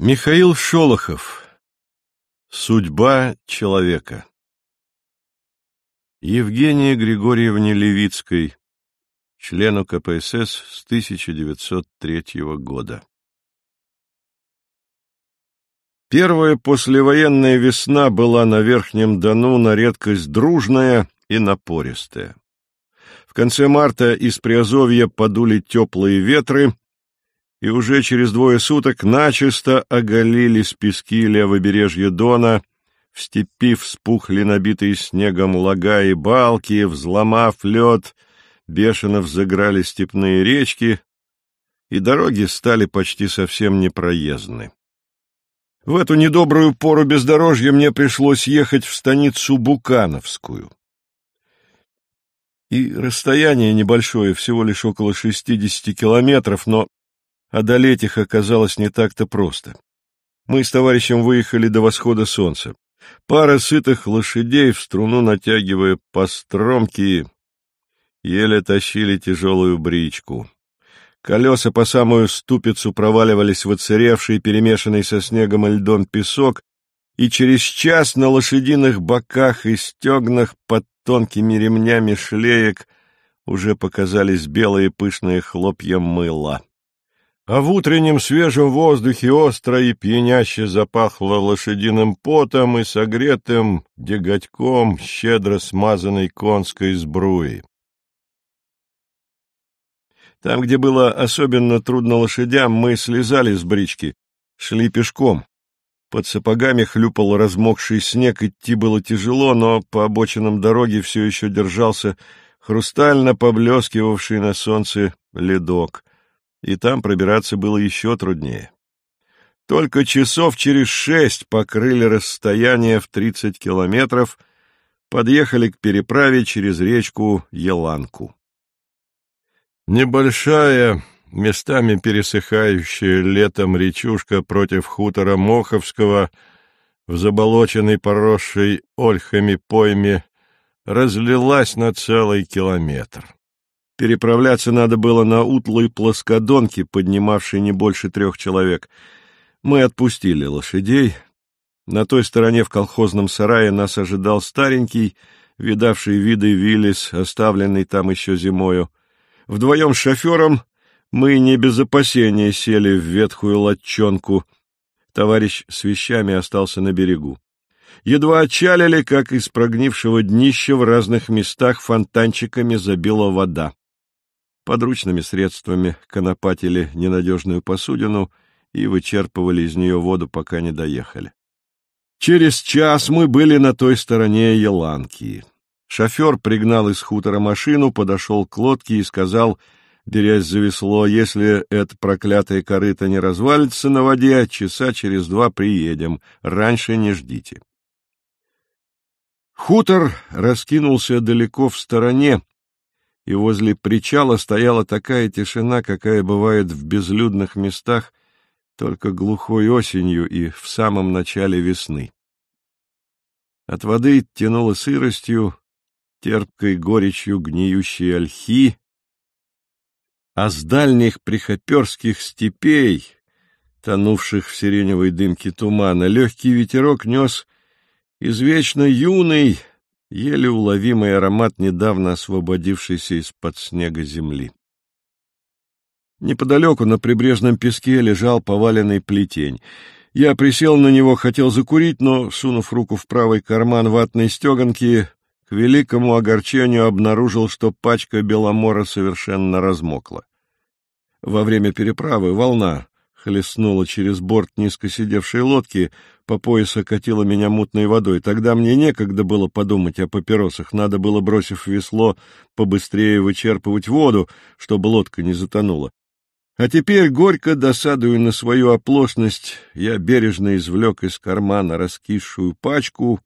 Михаил Шолохов. Судьба человека. Евгения Григорьевне Левицкой, члену КПСС с 1903 года. Первая послевоенная весна была на Верхнем Дону на редкость дружная и напористая. В конце марта из Приазовья подули теплые ветры, и уже через двое суток начисто оголились пески левобережья Дона, в степи вспухли набитые снегом лага и балки, взломав лед, бешено взыграли степные речки, и дороги стали почти совсем непроездны. В эту недобрую пору бездорожья мне пришлось ехать в станицу Букановскую. И расстояние небольшое, всего лишь около шестидесяти километров, но Одолеть их оказалось не так-то просто. Мы с товарищем выехали до восхода солнца. Пара сытых лошадей, в струну натягивая постромки, еле тащили тяжелую бричку. Колеса по самую ступицу проваливались в оцаревший, перемешанный со снегом и льдом песок, и через час на лошадиных боках и стегнах под тонкими ремнями шлеек уже показались белые пышные хлопья мыла а в утреннем свежем воздухе остро и пьяняще запахло лошадиным потом и согретым деготьком щедро смазанной конской сбруи. Там, где было особенно трудно лошадям, мы слезали с брички, шли пешком. Под сапогами хлюпал размокший снег, идти было тяжело, но по обочинам дороги все еще держался хрустально поблескивавший на солнце ледок и там пробираться было еще труднее. Только часов через шесть покрыли расстояние в тридцать километров, подъехали к переправе через речку Еланку. Небольшая, местами пересыхающая летом речушка против хутора Моховского в заболоченной поросшей ольхами пойме разлилась на целый километр. Переправляться надо было на утлой плоскодонке, поднимавшей не больше трех человек. Мы отпустили лошадей. На той стороне в колхозном сарае нас ожидал старенький, видавший виды Виллис, оставленный там еще зимою. Вдвоем с шофером мы не без опасения сели в ветхую латчонку. Товарищ с вещами остался на берегу. Едва отчалили, как из прогнившего днища в разных местах фонтанчиками забила вода. Подручными средствами конопатили ненадежную посудину и вычерпывали из нее воду, пока не доехали. Через час мы были на той стороне Еланки. Шофер пригнал из хутора машину, подошел к лодке и сказал, берясь за весло, если это проклятое корыто не развалится на воде, часа через два приедем, раньше не ждите. Хутор раскинулся далеко в стороне, и возле причала стояла такая тишина, какая бывает в безлюдных местах только глухой осенью и в самом начале весны. От воды тянуло сыростью, терпкой горечью гниющей ольхи, а с дальних прихоперских степей, тонувших в сиреневой дымке тумана, легкий ветерок нес извечно юный, еле уловимый аромат недавно освободившейся из-под снега земли. Неподалеку на прибрежном песке лежал поваленный плетень. Я присел на него, хотел закурить, но, сунув руку в правый карман ватной стеганки, к великому огорчению обнаружил, что пачка беломора совершенно размокла. Во время переправы волна хлестнула через борт низко сидевшей лодки, по пояс окатила меня мутной водой. Тогда мне некогда было подумать о папиросах, надо было, бросив весло, побыстрее вычерпывать воду, чтобы лодка не затонула. А теперь, горько досадуя на свою оплошность, я бережно извлек из кармана раскисшую пачку,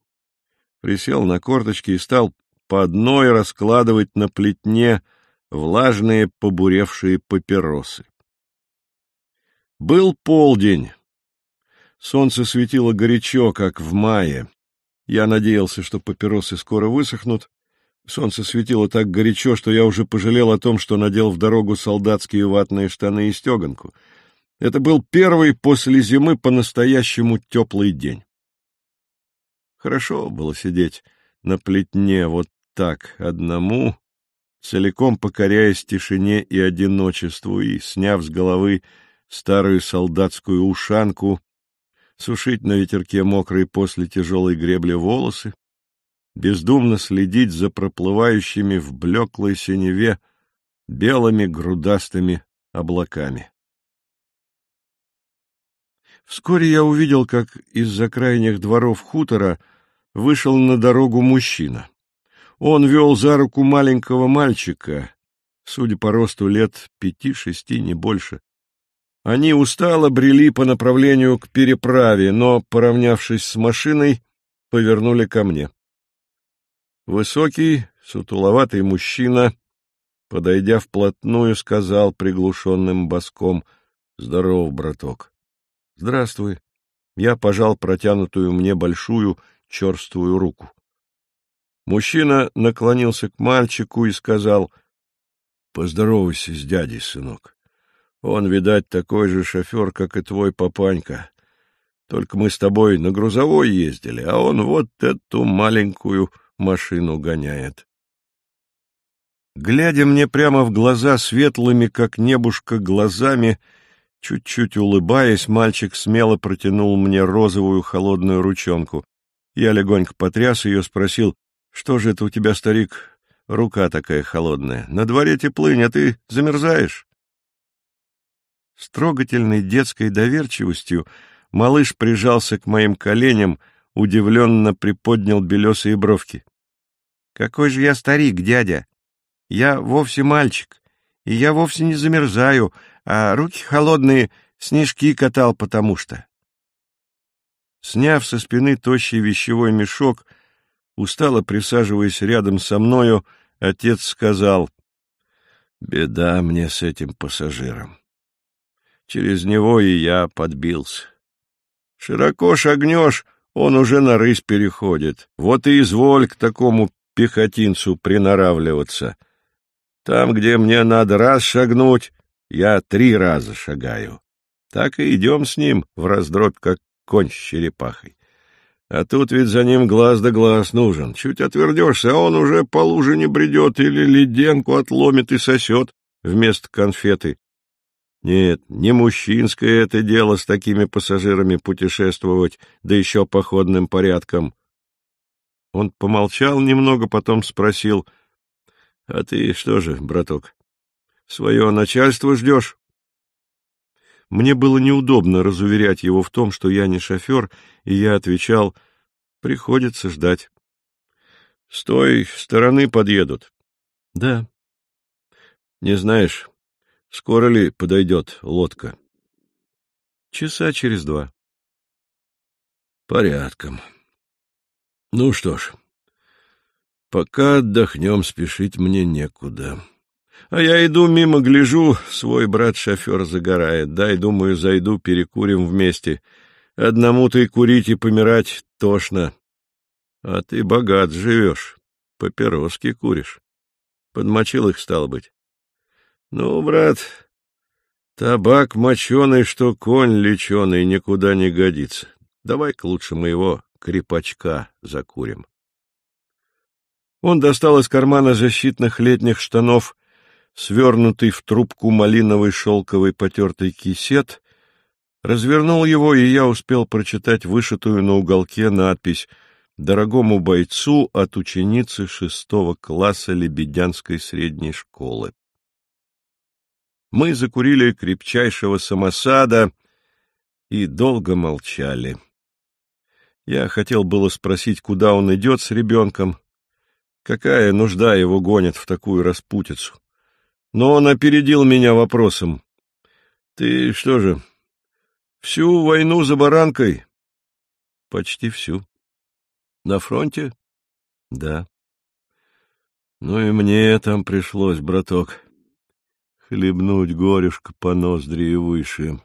присел на корточки и стал по одной раскладывать на плетне влажные побуревшие папиросы. Был полдень. Солнце светило горячо, как в мае. Я надеялся, что папиросы скоро высохнут. Солнце светило так горячо, что я уже пожалел о том, что надел в дорогу солдатские ватные штаны и стеганку. Это был первый после зимы по-настоящему теплый день. Хорошо было сидеть на плетне вот так, одному, целиком покоряясь тишине и одиночеству, и, сняв с головы старую солдатскую ушанку, сушить на ветерке мокрые после тяжелой гребли волосы, бездумно следить за проплывающими в блеклой синеве белыми грудастыми облаками. Вскоре я увидел, как из-за крайних дворов хутора вышел на дорогу мужчина. Он вел за руку маленького мальчика, судя по росту лет пяти-шести, не больше. Они устало брели по направлению к переправе, но, поравнявшись с машиной, повернули ко мне. Высокий, сутуловатый мужчина, подойдя вплотную, сказал приглушенным боском «Здоров, браток». «Здравствуй». Я пожал протянутую мне большую черствую руку. Мужчина наклонился к мальчику и сказал «Поздоровайся с дядей, сынок. Он, видать, такой же шофер, как и твой папанька. Только мы с тобой на грузовой ездили, а он вот эту маленькую машину гоняет. Глядя мне прямо в глаза светлыми, как небушка, глазами, чуть-чуть улыбаясь, мальчик смело протянул мне розовую холодную ручонку. Я легонько потряс ее, спросил, что же это у тебя, старик, рука такая холодная? На дворе теплынь, а ты замерзаешь? С трогательной детской доверчивостью малыш прижался к моим коленям, удивленно приподнял белесые бровки. — Какой же я старик, дядя! Я вовсе мальчик, и я вовсе не замерзаю, а руки холодные снежки катал потому что. Сняв со спины тощий вещевой мешок, устало присаживаясь рядом со мною, отец сказал, «Беда мне с этим пассажиром. Через него и я подбился. Широко шагнешь, он уже на рысь переходит. Вот и изволь к такому пехотинцу приноравливаться. Там, где мне надо раз шагнуть, я три раза шагаю. Так и идем с ним в раздробь, как конь с черепахой. А тут ведь за ним глаз да глаз нужен. Чуть отвердешься, а он уже по луже не бредет или леденку отломит и сосет вместо конфеты. Нет, не мужчинское это дело с такими пассажирами путешествовать, да еще походным порядком. Он помолчал немного, потом спросил, — А ты что же, браток, свое начальство ждешь? Мне было неудобно разуверять его в том, что я не шофер, и я отвечал, — приходится ждать. — С той стороны подъедут. — Да. — Не знаешь, Скоро ли подойдет лодка? Часа через два. Порядком. Ну что ж, пока отдохнем, спешить мне некуда. А я иду мимо, гляжу, свой брат-шофер загорает. Дай, думаю, зайду, перекурим вместе. Одному-то и курить, и помирать тошно. А ты богат живешь, папироски куришь. Подмочил их, стало быть. Ну, брат, табак моченый, что конь леченый, никуда не годится. Давай-ка лучше моего крепачка закурим. Он достал из кармана защитных летних штанов свернутый в трубку малиновый шелковый потертый кисет, развернул его, и я успел прочитать вышитую на уголке надпись «Дорогому бойцу от ученицы шестого класса Лебедянской средней школы» мы закурили крепчайшего самосада и долго молчали. Я хотел было спросить, куда он идет с ребенком, какая нужда его гонит в такую распутицу. Но он опередил меня вопросом. — Ты что же, всю войну за баранкой? — Почти всю. — На фронте? — Да. — Ну и мне там пришлось, браток хлебнуть горюшка по ноздри и выше.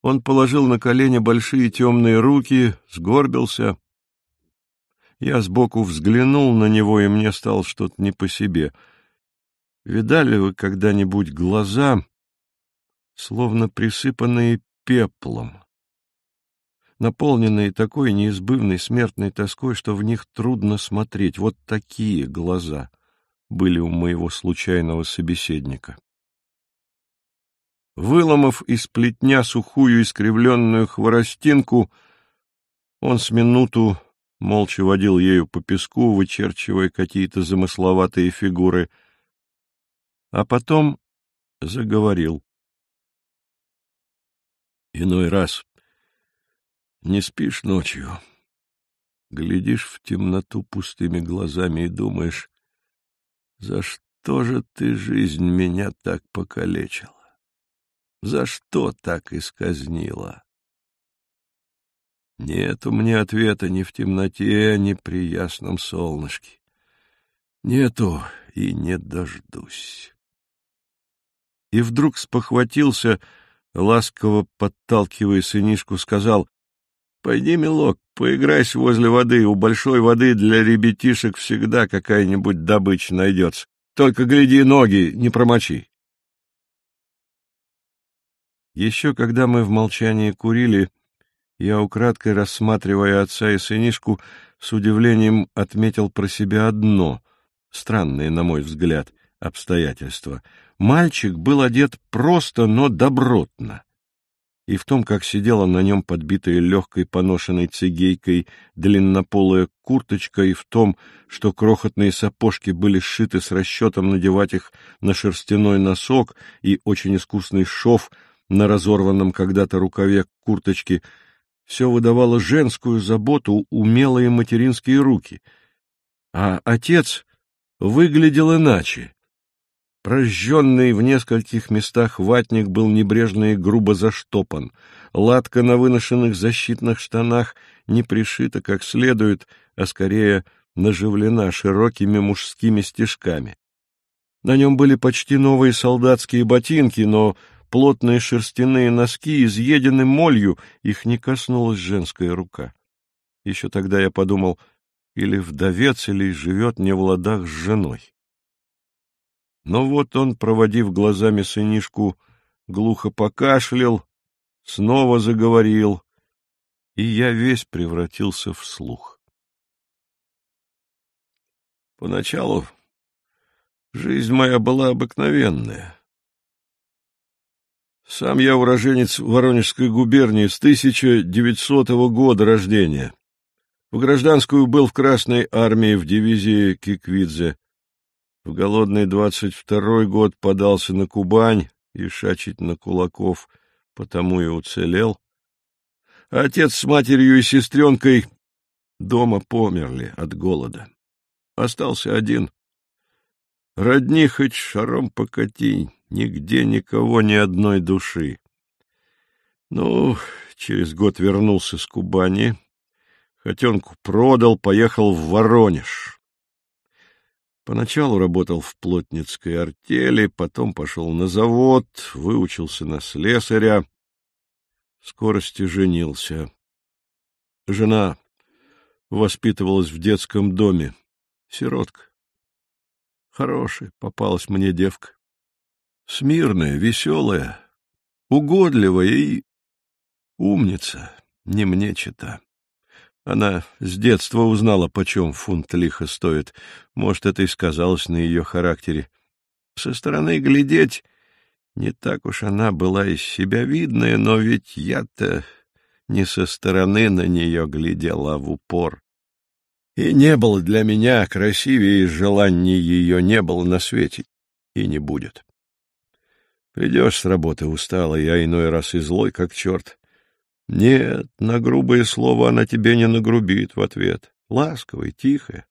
Он положил на колени большие темные руки, сгорбился. Я сбоку взглянул на него, и мне стало что-то не по себе. Видали вы когда-нибудь глаза словно присыпанные пеплом, наполненные такой неизбывной смертной тоской, что в них трудно смотреть. Вот такие глаза были у моего случайного собеседника. Выломав из плетня сухую искривленную хворостинку, он с минуту молча водил ею по песку, вычерчивая какие-то замысловатые фигуры, а потом заговорил. Иной раз не спишь ночью, глядишь в темноту пустыми глазами и думаешь, за что же ты жизнь меня так покалечила? За что так исказнила? Нет у меня ответа ни в темноте, ни при ясном солнышке. Нету и не дождусь. И вдруг спохватился, ласково подталкивая сынишку, сказал, «Пойди, милок, поиграйся возле воды, у большой воды для ребятишек всегда какая-нибудь добыча найдется. Только гляди ноги, не промочи». Еще когда мы в молчании курили, я, украдкой рассматривая отца и сынишку, с удивлением отметил про себя одно, странное, на мой взгляд, обстоятельство. Мальчик был одет просто, но добротно. И в том, как сидела на нем подбитая легкой поношенной цигейкой длиннополая курточка, и в том, что крохотные сапожки были сшиты с расчетом надевать их на шерстяной носок и очень искусный шов на разорванном когда-то рукаве курточки — все выдавало женскую заботу, умелые материнские руки. А отец выглядел иначе. Прожженный в нескольких местах ватник был небрежно и грубо заштопан. Латка на выношенных защитных штанах не пришита как следует, а скорее наживлена широкими мужскими стежками. На нем были почти новые солдатские ботинки, но плотные шерстяные носки изъедены молью, их не коснулась женская рука. Еще тогда я подумал, или вдовец, или живет не в ладах с женой. Но вот он, проводив глазами сынишку, глухо покашлял, снова заговорил, и я весь превратился в слух. Поначалу жизнь моя была обыкновенная. Сам я уроженец Воронежской губернии с 1900 года рождения. В гражданскую был в Красной армии в дивизии Киквидзе. В голодный 22-й год подался на Кубань и шачить на кулаков, потому и уцелел. Отец с матерью и сестренкой дома померли от голода. Остался один. Родни хоть шаром покати, нигде никого, ни одной души. Ну, через год вернулся с Кубани, хотенку продал, поехал в Воронеж. Поначалу работал в плотницкой артели, потом пошел на завод, выучился на слесаря, в скорости женился. Жена воспитывалась в детском доме, сиротка. Хорошая попалась мне девка. Смирная, веселая, угодливая и умница, не мне чита. Она с детства узнала, почем фунт лиха стоит. Может, это и сказалось на ее характере. Со стороны глядеть, не так уж она была из себя видная, но ведь я-то не со стороны на нее глядела, в упор. И не было для меня красивее, желаний ее не было на свете, и не будет. Придешь с работы усталый, я иной раз и злой, как черт. Нет, на грубое слово она тебе не нагрубит в ответ. Ласковая, тихая.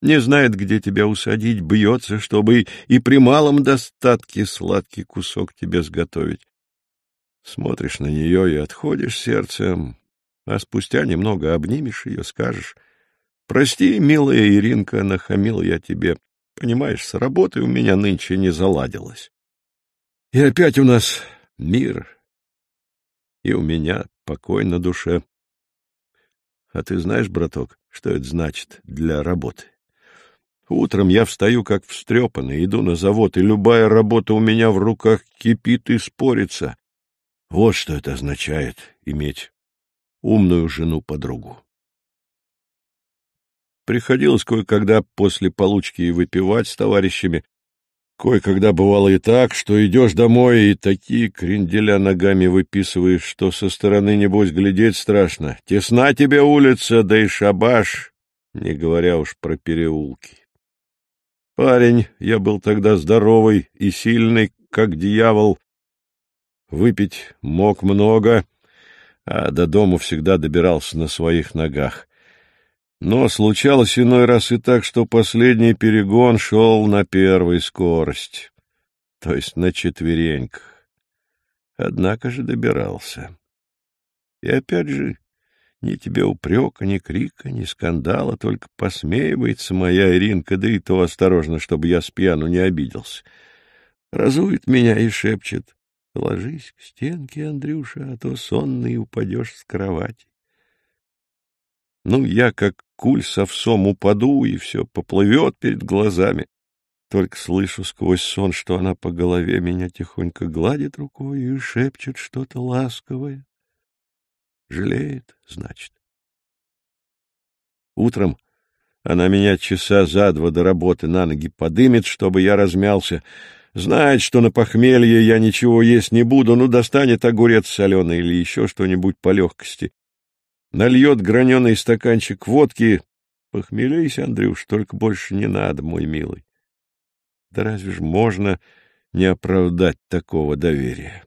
Не знает, где тебя усадить, бьется, чтобы и при малом достатке сладкий кусок тебе сготовить. Смотришь на нее и отходишь сердцем, а спустя немного обнимешь ее, скажешь — Прости, милая Иринка, нахамил я тебе. Понимаешь, с работой у меня нынче не заладилось. И опять у нас мир, и у меня покой на душе. А ты знаешь, браток, что это значит для работы? Утром я встаю как встрепанный, иду на завод, и любая работа у меня в руках кипит и спорится. Вот что это означает — иметь умную жену-подругу. Приходилось кое-когда после получки и выпивать с товарищами. Кое-когда бывало и так, что идешь домой и такие кренделя ногами выписываешь, что со стороны, небось, глядеть страшно. Тесна тебе улица, да и шабаш, не говоря уж про переулки. Парень, я был тогда здоровый и сильный, как дьявол. Выпить мог много, а до дому всегда добирался на своих ногах. Но случалось иной раз и так, что последний перегон шел на первой скорость, то есть на четвереньках. Однако же добирался. И опять же ни тебе упрека, ни крика, ни скандала, только посмеивается моя Иринка, да и то осторожно, чтобы я с пьяну не обиделся. Разует меня и шепчет. Ложись к стенке, Андрюша, а то сонный упадешь с кровати. Ну, я как куль с овсом упаду, и все поплывет перед глазами. Только слышу сквозь сон, что она по голове меня тихонько гладит рукой и шепчет что-то ласковое. Жалеет, значит. Утром она меня часа за два до работы на ноги подымет, чтобы я размялся. Знает, что на похмелье я ничего есть не буду, ну, достанет огурец соленый или еще что-нибудь по легкости. Нальет граненый стаканчик водки. Похмелейся, Андрюш, только больше не надо, мой милый. Да разве ж можно не оправдать такого доверия?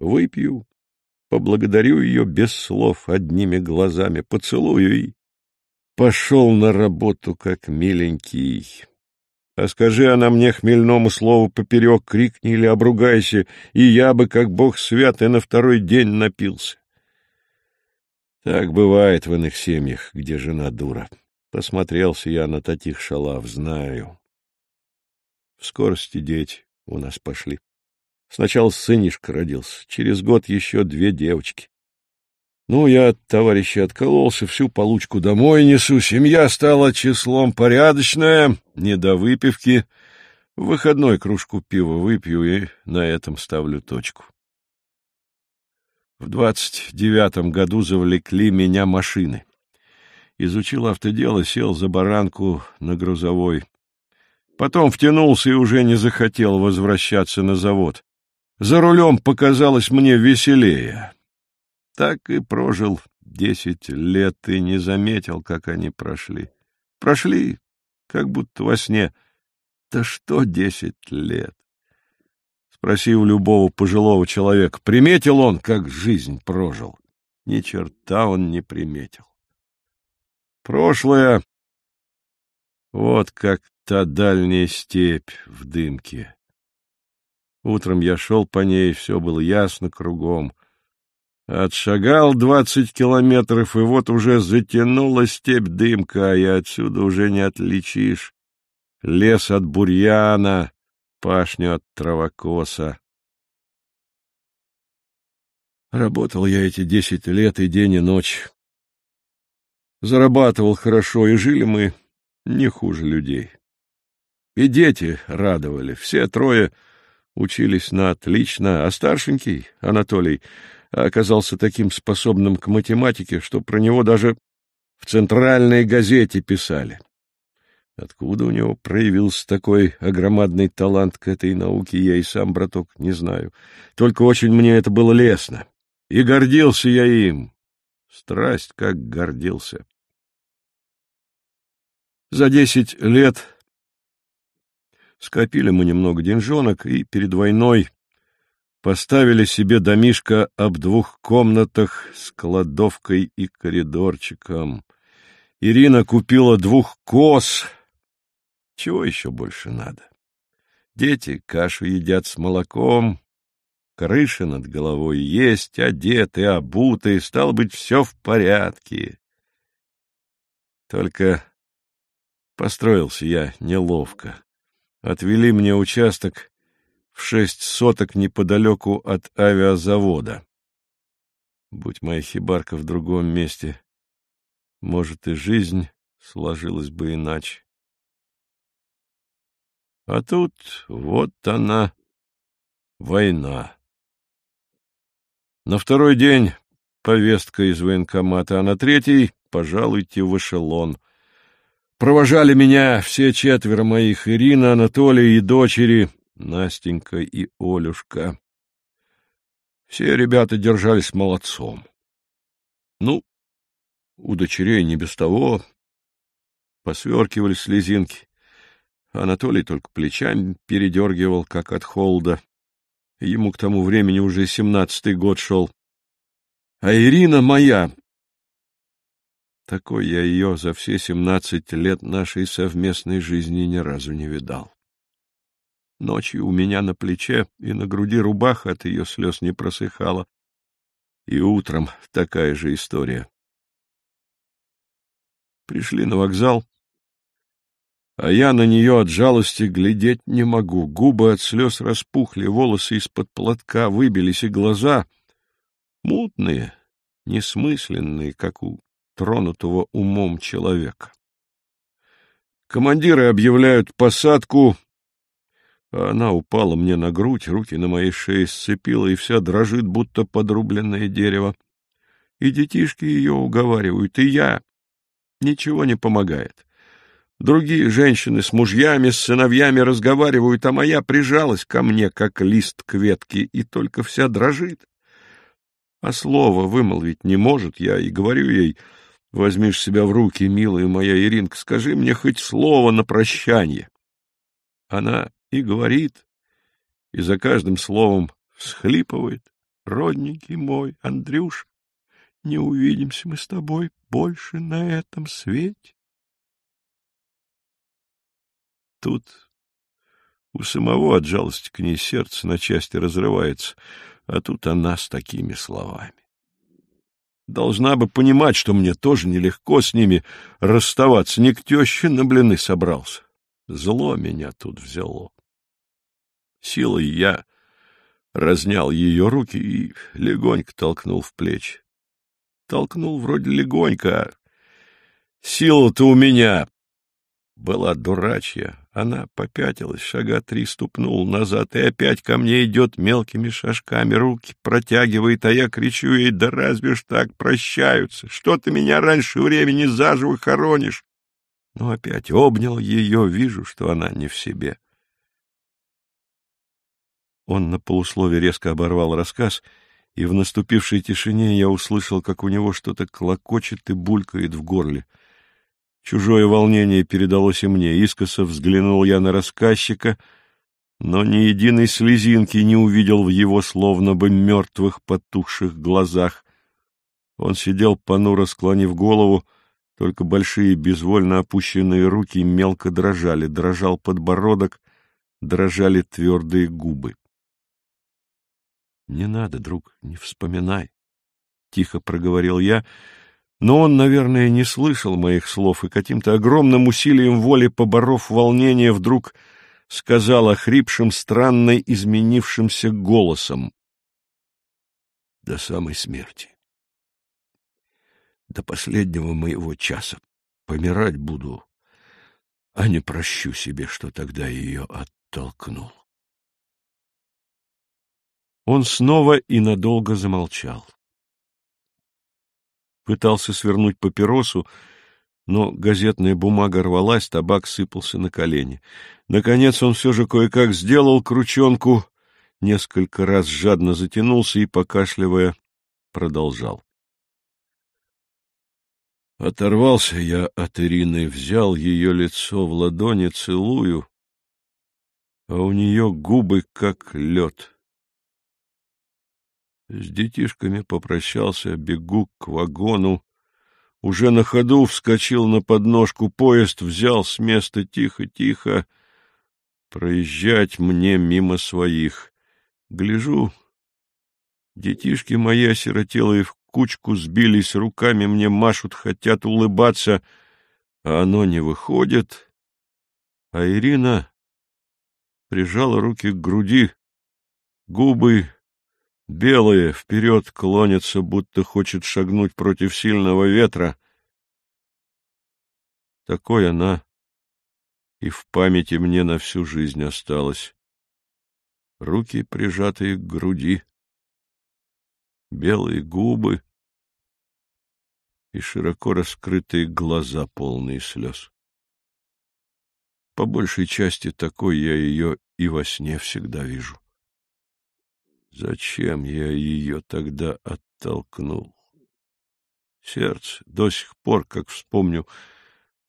Выпью, поблагодарю ее без слов, одними глазами, поцелую и пошел на работу, как миленький. А скажи она мне хмельному слову поперек, крикни или обругайся, и я бы, как бог свят, и на второй день напился. Так бывает в иных семьях, где жена дура. Посмотрелся я на таких шалав, знаю. В скорости дети у нас пошли. Сначала сынишка родился, через год еще две девочки. Ну, я от товарища откололся, всю получку домой несу. Семья стала числом порядочная, не до выпивки. В выходной кружку пива выпью и на этом ставлю точку. В двадцать девятом году завлекли меня машины. Изучил автодело, сел за баранку на грузовой. Потом втянулся и уже не захотел возвращаться на завод. За рулем показалось мне веселее. Так и прожил десять лет и не заметил, как они прошли. Прошли, как будто во сне. Да что десять лет? Спроси у любого пожилого человека, приметил он, как жизнь прожил? Ни черта он не приметил. Прошлое — вот как та дальняя степь в дымке. Утром я шел по ней, все было ясно кругом. Отшагал двадцать километров, и вот уже затянула степь дымка, и отсюда уже не отличишь. Лес от бурьяна, пашню от травокоса. Работал я эти десять лет и день, и ночь. Зарабатывал хорошо, и жили мы не хуже людей. И дети радовали, все трое — учились на отлично, а старшенький, Анатолий, оказался таким способным к математике, что про него даже в центральной газете писали. Откуда у него проявился такой огромадный талант к этой науке, я и сам, браток, не знаю. Только очень мне это было лестно. И гордился я им. Страсть как гордился. За десять лет Скопили мы немного деньжонок и перед войной поставили себе домишко об двух комнатах с кладовкой и коридорчиком. Ирина купила двух коз. Чего еще больше надо? Дети кашу едят с молоком, крыша над головой есть, одеты, обуты, стало быть, все в порядке. Только построился я неловко отвели мне участок в шесть соток неподалеку от авиазавода. Будь моя хибарка в другом месте, может, и жизнь сложилась бы иначе. А тут вот она, война. На второй день повестка из военкомата, а на третий — пожалуйте в эшелон. Провожали меня все четверо моих — Ирина, Анатолий и дочери, Настенька и Олюшка. Все ребята держались молодцом. Ну, у дочерей не без того. Посверкивали слезинки. Анатолий только плечами передергивал, как от холода. Ему к тому времени уже семнадцатый год шел. А Ирина моя... Такой я ее за все семнадцать лет нашей совместной жизни ни разу не видал. Ночью у меня на плече и на груди рубаха от ее слез не просыхала. И утром такая же история. Пришли на вокзал, а я на нее от жалости глядеть не могу. Губы от слез распухли, волосы из-под платка выбились, и глаза мутные, несмысленные, как у тронутого умом человека. Командиры объявляют посадку, а она упала мне на грудь, руки на моей шее сцепила и вся дрожит, будто подрубленное дерево. И детишки ее уговаривают, и я. Ничего не помогает. Другие женщины с мужьями, с сыновьями разговаривают, а моя прижалась ко мне, как лист к ветке, и только вся дрожит. А слово вымолвить не может я, и говорю ей, возьмешь себя в руки, милая моя Иринка, скажи мне хоть слово на прощание. Она и говорит, и за каждым словом всхлипывает. Родненький мой, Андрюш, не увидимся мы с тобой больше на этом свете. Тут у самого от жалости к ней сердце на части разрывается, а тут она с такими словами. Должна бы понимать, что мне тоже нелегко с ними расставаться. Не к теще на блины собрался. Зло меня тут взяло. Силой я разнял ее руки и легонько толкнул в плечи. Толкнул вроде легонько, а сила-то у меня была дурачья. Она попятилась, шага три ступнул назад, и опять ко мне идет мелкими шажками, руки протягивает, а я кричу ей, да разве ж так прощаются? Что ты меня раньше времени заживо хоронишь? Но опять обнял ее, вижу, что она не в себе. Он на полуслове резко оборвал рассказ, и в наступившей тишине я услышал, как у него что-то клокочет и булькает в горле. Чужое волнение передалось и мне. Искоса взглянул я на рассказчика, но ни единой слезинки не увидел в его словно бы мертвых потухших глазах. Он сидел понуро склонив голову, только большие безвольно опущенные руки мелко дрожали, дрожал подбородок, дрожали твердые губы. — Не надо, друг, не вспоминай, — тихо проговорил я, но он, наверное, не слышал моих слов и каким-то огромным усилием воли, поборов волнение, вдруг сказал охрипшим, странно изменившимся голосом. — До самой смерти. До последнего моего часа помирать буду, а не прощу себе, что тогда ее оттолкнул. Он снова и надолго замолчал. Пытался свернуть папиросу, но газетная бумага рвалась, табак сыпался на колени. Наконец он все же кое-как сделал крученку, несколько раз жадно затянулся и, покашливая, продолжал. Оторвался я от Ирины, взял ее лицо в ладони, целую, а у нее губы как лед. С детишками попрощался, бегу к вагону. Уже на ходу вскочил на подножку, поезд взял с места тихо-тихо. Проезжать мне мимо своих. Гляжу, детишки мои осиротелые в кучку сбились, руками мне машут, хотят улыбаться, а оно не выходит. А Ирина прижала руки к груди, губы Белые вперед клонятся, будто хочет шагнуть против сильного ветра. Такой она и в памяти мне на всю жизнь осталась. Руки прижатые к груди. белые губы и широко раскрытые глаза, полные слез. По большей части такой я ее и во сне всегда вижу. Зачем я ее тогда оттолкнул? Сердце до сих пор, как вспомню,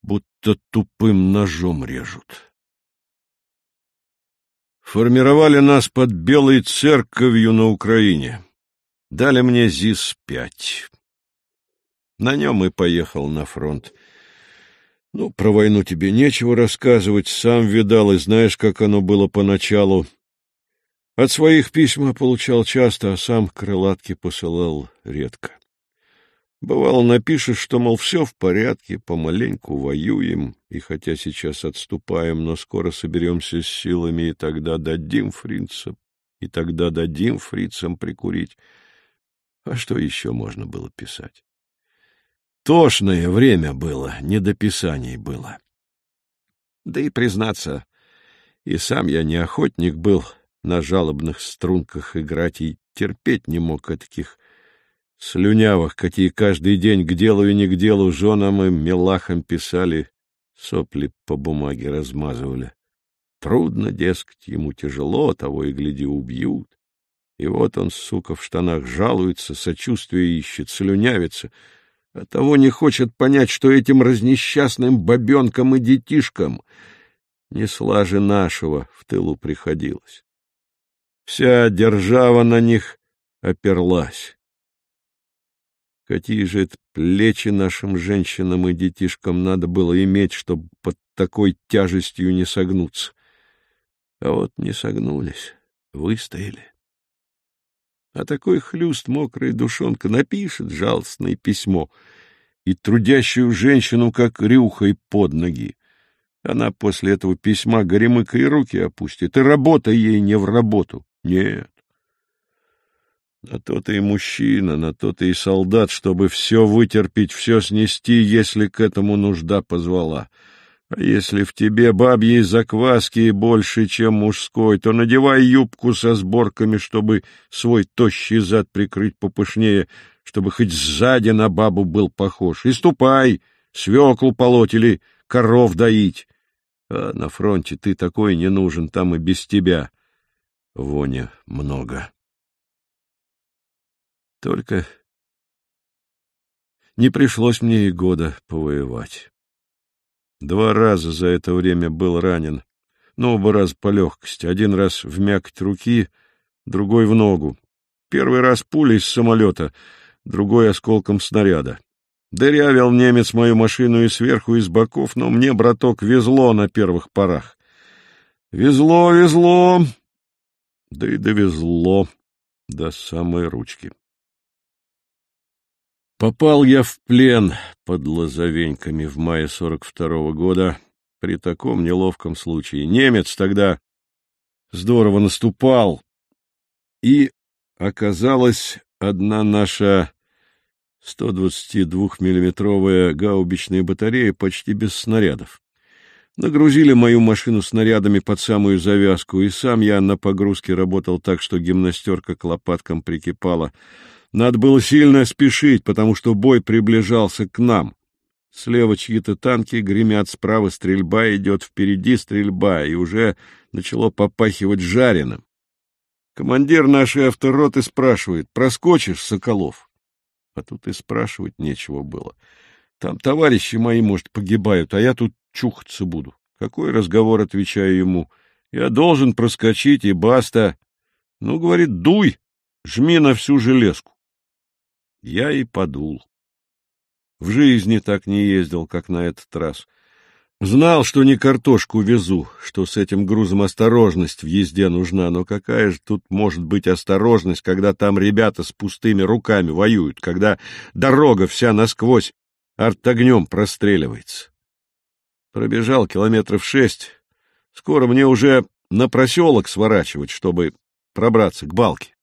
будто тупым ножом режут. Формировали нас под Белой Церковью на Украине. Дали мне ЗИС-5. На нем и поехал на фронт. Ну, про войну тебе нечего рассказывать, сам видал и знаешь, как оно было поначалу. От своих письма получал часто, а сам крылатки посылал редко. Бывало, напишешь, что, мол, все в порядке, помаленьку воюем, и хотя сейчас отступаем, но скоро соберемся с силами, и тогда дадим фрицам, и тогда дадим фрицам прикурить. А что еще можно было писать? Тошное время было, не до писаний было. Да и, признаться, и сам я не охотник был на жалобных струнках играть и терпеть не мог таких слюнявых, какие каждый день к делу и не к делу женам и мелахам писали, сопли по бумаге размазывали. Трудно, дескать, ему тяжело, того и гляди убьют. И вот он, сука, в штанах жалуется, сочувствие ищет, слюнявится, а того не хочет понять, что этим разнесчастным бабенкам и детишкам не слаже нашего в тылу приходилось. Вся держава на них оперлась. Какие же это плечи нашим женщинам и детишкам надо было иметь, чтобы под такой тяжестью не согнуться. А вот не согнулись, выстояли. А такой хлюст, мокрая душонка, напишет жалостное письмо и трудящую женщину как рюхой под ноги. Она после этого письма горемыка и руки опустит, и работа ей не в работу. Нет, на то ты и мужчина, на то ты и солдат, чтобы все вытерпеть, все снести, если к этому нужда позвала. А если в тебе бабьей закваски больше, чем мужской, то надевай юбку со сборками, чтобы свой тощий зад прикрыть попышнее, чтобы хоть сзади на бабу был похож. И ступай, свеклу полоть или коров доить. А на фронте ты такой не нужен, там и без тебя. Воня много. Только не пришлось мне и года повоевать. Два раза за это время был ранен, но оба раза по легкости. Один раз в мякоть руки, другой в ногу. Первый раз пулей с самолета, другой осколком снаряда. Дырявил немец мою машину и сверху, и с боков, но мне, браток, везло на первых порах. Везло, везло, да и довезло до самой ручки. Попал я в плен под Лозовеньками в мае сорок второго года при таком неловком случае. Немец тогда здорово наступал, и оказалась одна наша 122-миллиметровая гаубичная батарея почти без снарядов. Нагрузили мою машину снарядами под самую завязку, и сам я на погрузке работал так, что гимнастерка к лопаткам прикипала — надо было сильно спешить, потому что бой приближался к нам. Слева чьи-то танки гремят, справа стрельба идет, впереди стрельба, и уже начало попахивать жареным. Командир нашей автороты спрашивает, проскочишь, Соколов? А тут и спрашивать нечего было. Там товарищи мои, может, погибают, а я тут чухаться буду. Какой разговор, отвечаю ему. Я должен проскочить, и баста. Ну, говорит, дуй, жми на всю железку. Я и подул. В жизни так не ездил, как на этот раз. Знал, что не картошку везу, что с этим грузом осторожность в езде нужна, но какая же тут может быть осторожность, когда там ребята с пустыми руками воюют, когда дорога вся насквозь артогнем простреливается. Пробежал километров шесть. Скоро мне уже на проселок сворачивать, чтобы пробраться к балке,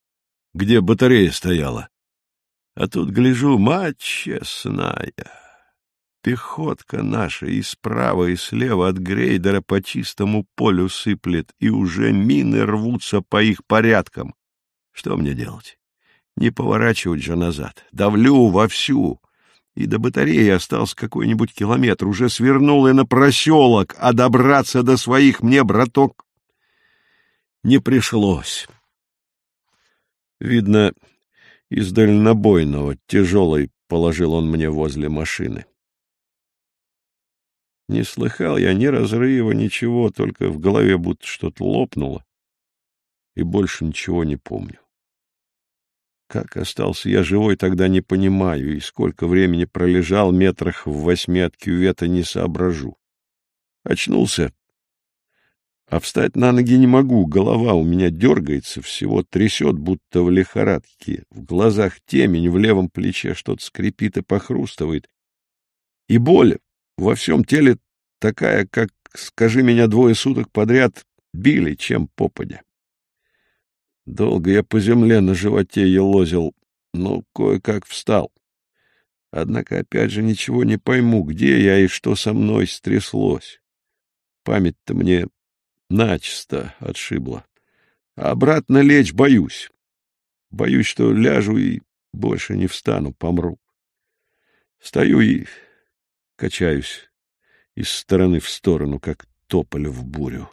где батарея стояла. А тут, гляжу, мать честная, пехотка наша и справа, и слева от грейдера по чистому полю сыплет, и уже мины рвутся по их порядкам. Что мне делать? Не поворачивать же назад. Давлю вовсю. И до батареи остался какой-нибудь километр. Уже свернул и на проселок, а добраться до своих мне, браток, не пришлось. Видно, из дальнобойного, тяжелой, положил он мне возле машины. Не слыхал я ни разрыва, ничего, только в голове будто что-то лопнуло, и больше ничего не помню. Как остался я живой, тогда не понимаю, и сколько времени пролежал метрах в восьми от кювета не соображу. Очнулся, а встать на ноги не могу, голова у меня дергается, всего трясет, будто в лихорадке, в глазах темень, в левом плече что-то скрипит и похрустывает. И боль во всем теле такая, как, скажи меня, двое суток подряд били, чем попадя. Долго я по земле на животе елозил, но кое-как встал. Однако опять же ничего не пойму, где я и что со мной стряслось. Память-то мне начисто отшибла. А обратно лечь боюсь. Боюсь, что ляжу и больше не встану, помру. Стою и качаюсь из стороны в сторону, как тополь в бурю.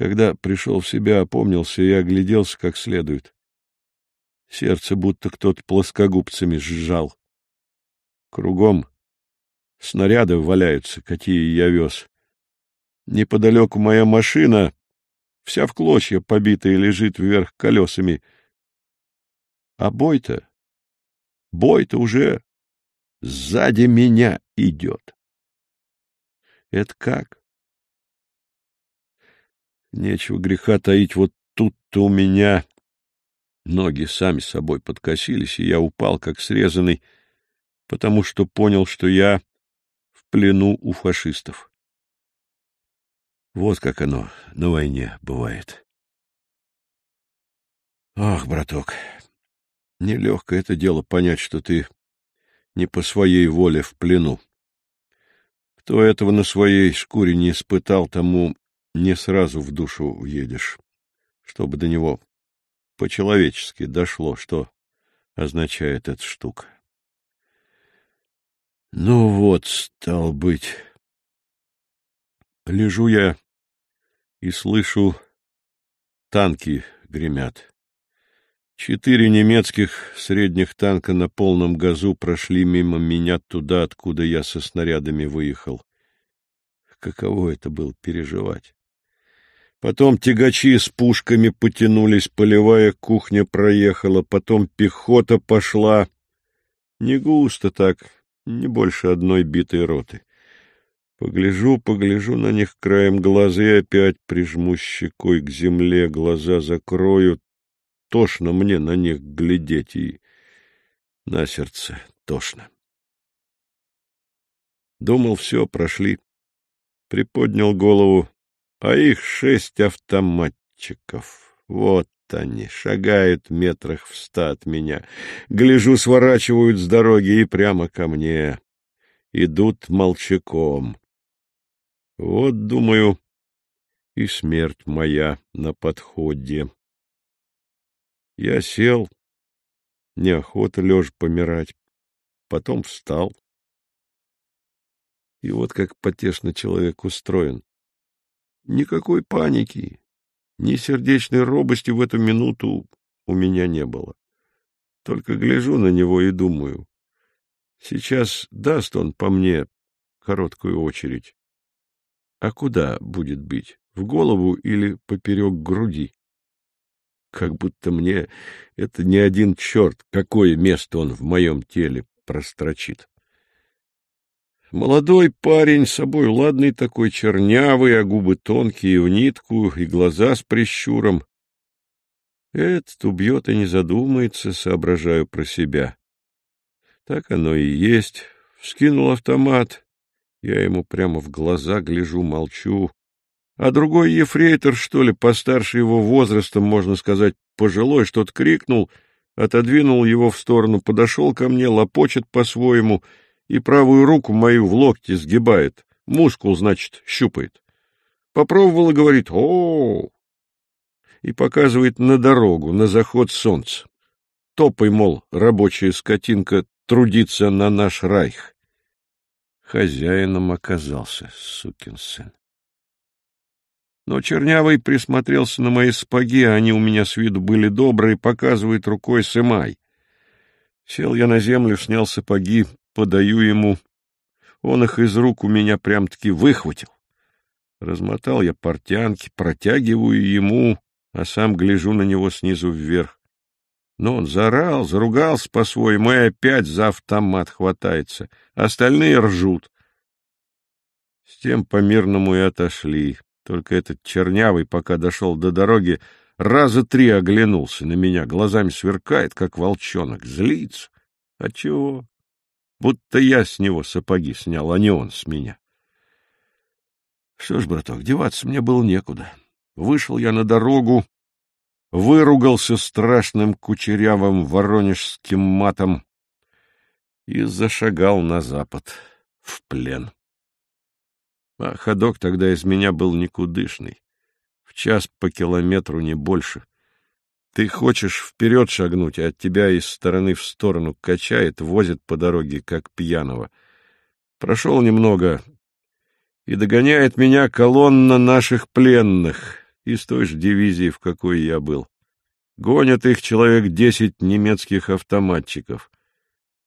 Когда пришел в себя, опомнился и огляделся как следует. Сердце будто кто-то плоскогубцами сжал. Кругом снаряды валяются, какие я вез. Неподалеку моя машина, вся в клочья побитая, лежит вверх колесами. А бой-то, бой-то уже сзади меня идет. Это как? Нечего греха таить, вот тут-то у меня ноги сами собой подкосились, и я упал, как срезанный, потому что понял, что я в плену у фашистов. Вот как оно на войне бывает. Ах, браток, нелегко это дело понять, что ты не по своей воле в плену. Кто этого на своей шкуре не испытал, тому не сразу в душу въедешь, чтобы до него по-человечески дошло, что означает эта штука. Ну вот, стал быть, лежу я и слышу, танки гремят. Четыре немецких средних танка на полном газу прошли мимо меня туда, откуда я со снарядами выехал. Каково это было переживать? Потом тягачи с пушками потянулись, полевая кухня проехала, потом пехота пошла. Не густо так, не больше одной битой роты. Погляжу, погляжу на них краем глаза и опять прижму щекой к земле, глаза закрою. Тошно мне на них глядеть и на сердце тошно. Думал, все, прошли. Приподнял голову, а их шесть автоматчиков. Вот они, шагают метрах в ста от меня. Гляжу, сворачивают с дороги и прямо ко мне. Идут молчаком. Вот, думаю, и смерть моя на подходе. Я сел, неохота лежа помирать, потом встал. И вот как потешно человек устроен. Никакой паники, ни сердечной робости в эту минуту у меня не было. Только гляжу на него и думаю. Сейчас даст он по мне короткую очередь. А куда будет бить? В голову или поперек груди? Как будто мне это не один черт, какое место он в моем теле прострочит. Молодой парень, собой ладный такой, чернявый, а губы тонкие, в нитку, и глаза с прищуром. Этот убьет и не задумается, соображаю про себя. Так оно и есть. Вскинул автомат. Я ему прямо в глаза гляжу, молчу. А другой ефрейтор, что ли, постарше его возрастом, можно сказать, пожилой, что-то крикнул, отодвинул его в сторону, подошел ко мне, лопочет по-своему — и правую руку мою в локте сгибает. Мускул, значит, щупает. Попробовала, говорит, о, и показывает на дорогу, на заход солнца. Топай, мол, рабочая скотинка трудится на наш райх. Хозяином оказался, сукин сын. Но Чернявый присмотрелся на мои сапоги, а они у меня с виду были добрые, показывает рукой «сымай». Сел я на землю, снял сапоги, подаю ему. Он их из рук у меня прям-таки выхватил. Размотал я портянки, протягиваю ему, а сам гляжу на него снизу вверх. Но он заорал, заругался по-своему и опять за автомат хватается. Остальные ржут. С тем по-мирному и отошли. Только этот чернявый, пока дошел до дороги, раза три оглянулся на меня, глазами сверкает, как волчонок, злится. А чего? Будто я с него сапоги снял, а не он с меня. Что ж, браток, деваться мне было некуда. Вышел я на дорогу, выругался страшным кучерявым воронежским матом и зашагал на запад, в плен. А ходок тогда из меня был никудышный. В час по километру, не больше. Ты хочешь вперед шагнуть, а от тебя из стороны в сторону качает, возит по дороге, как пьяного. Прошел немного, и догоняет меня колонна наших пленных из той же дивизии, в какой я был. Гонят их человек десять немецких автоматчиков.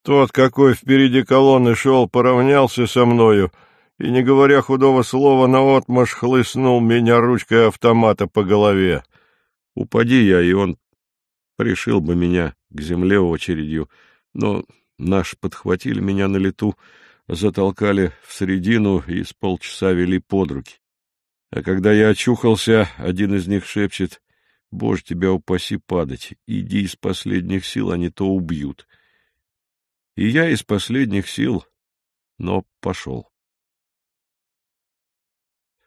Тот, какой впереди колонны шел, поравнялся со мною и, не говоря худого слова, наотмашь хлыстнул меня ручкой автомата по голове. Упади я, и он пришил бы меня к земле очередью, но наш подхватили меня на лету, затолкали в середину и с полчаса вели под руки. А когда я очухался, один из них шепчет, «Боже, тебя упаси падать, иди из последних сил, не то убьют». И я из последних сил, но пошел.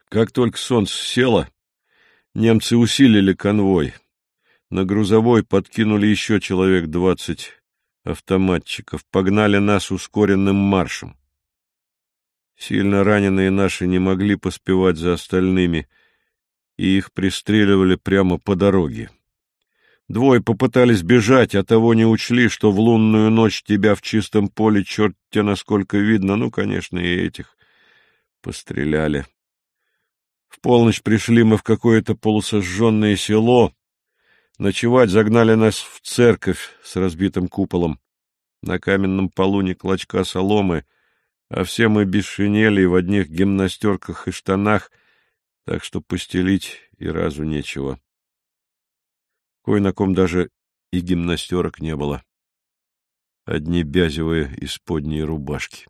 Как только солнце село, немцы усилили конвой. На грузовой подкинули еще человек двадцать автоматчиков, погнали нас ускоренным маршем. Сильно раненые наши не могли поспевать за остальными, и их пристреливали прямо по дороге. Двое попытались бежать, а того не учли, что в лунную ночь тебя в чистом поле черт тебя насколько видно, ну, конечно, и этих постреляли. В полночь пришли мы в какое-то полусожженное село. Ночевать загнали нас в церковь с разбитым куполом. На каменном полу не клочка соломы — а все мы без шинели в одних гимнастерках и штанах, так что постелить и разу нечего. Кое на ком даже и гимнастерок не было. Одни бязевые исподние рубашки.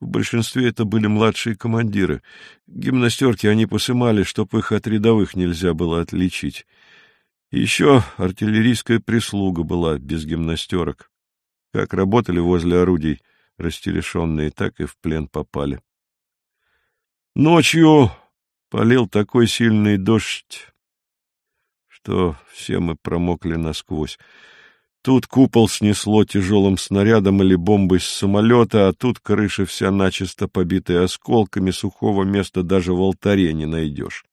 В большинстве это были младшие командиры. Гимнастерки они посымали, чтоб их от рядовых нельзя было отличить. Еще артиллерийская прислуга была без гимнастерок. Как работали возле орудий — растелешенные, так и в плен попали. Ночью полил такой сильный дождь, что все мы промокли насквозь. Тут купол снесло тяжелым снарядом или бомбой с самолета, а тут крыша вся начисто побитая осколками, сухого места даже в алтаре не найдешь.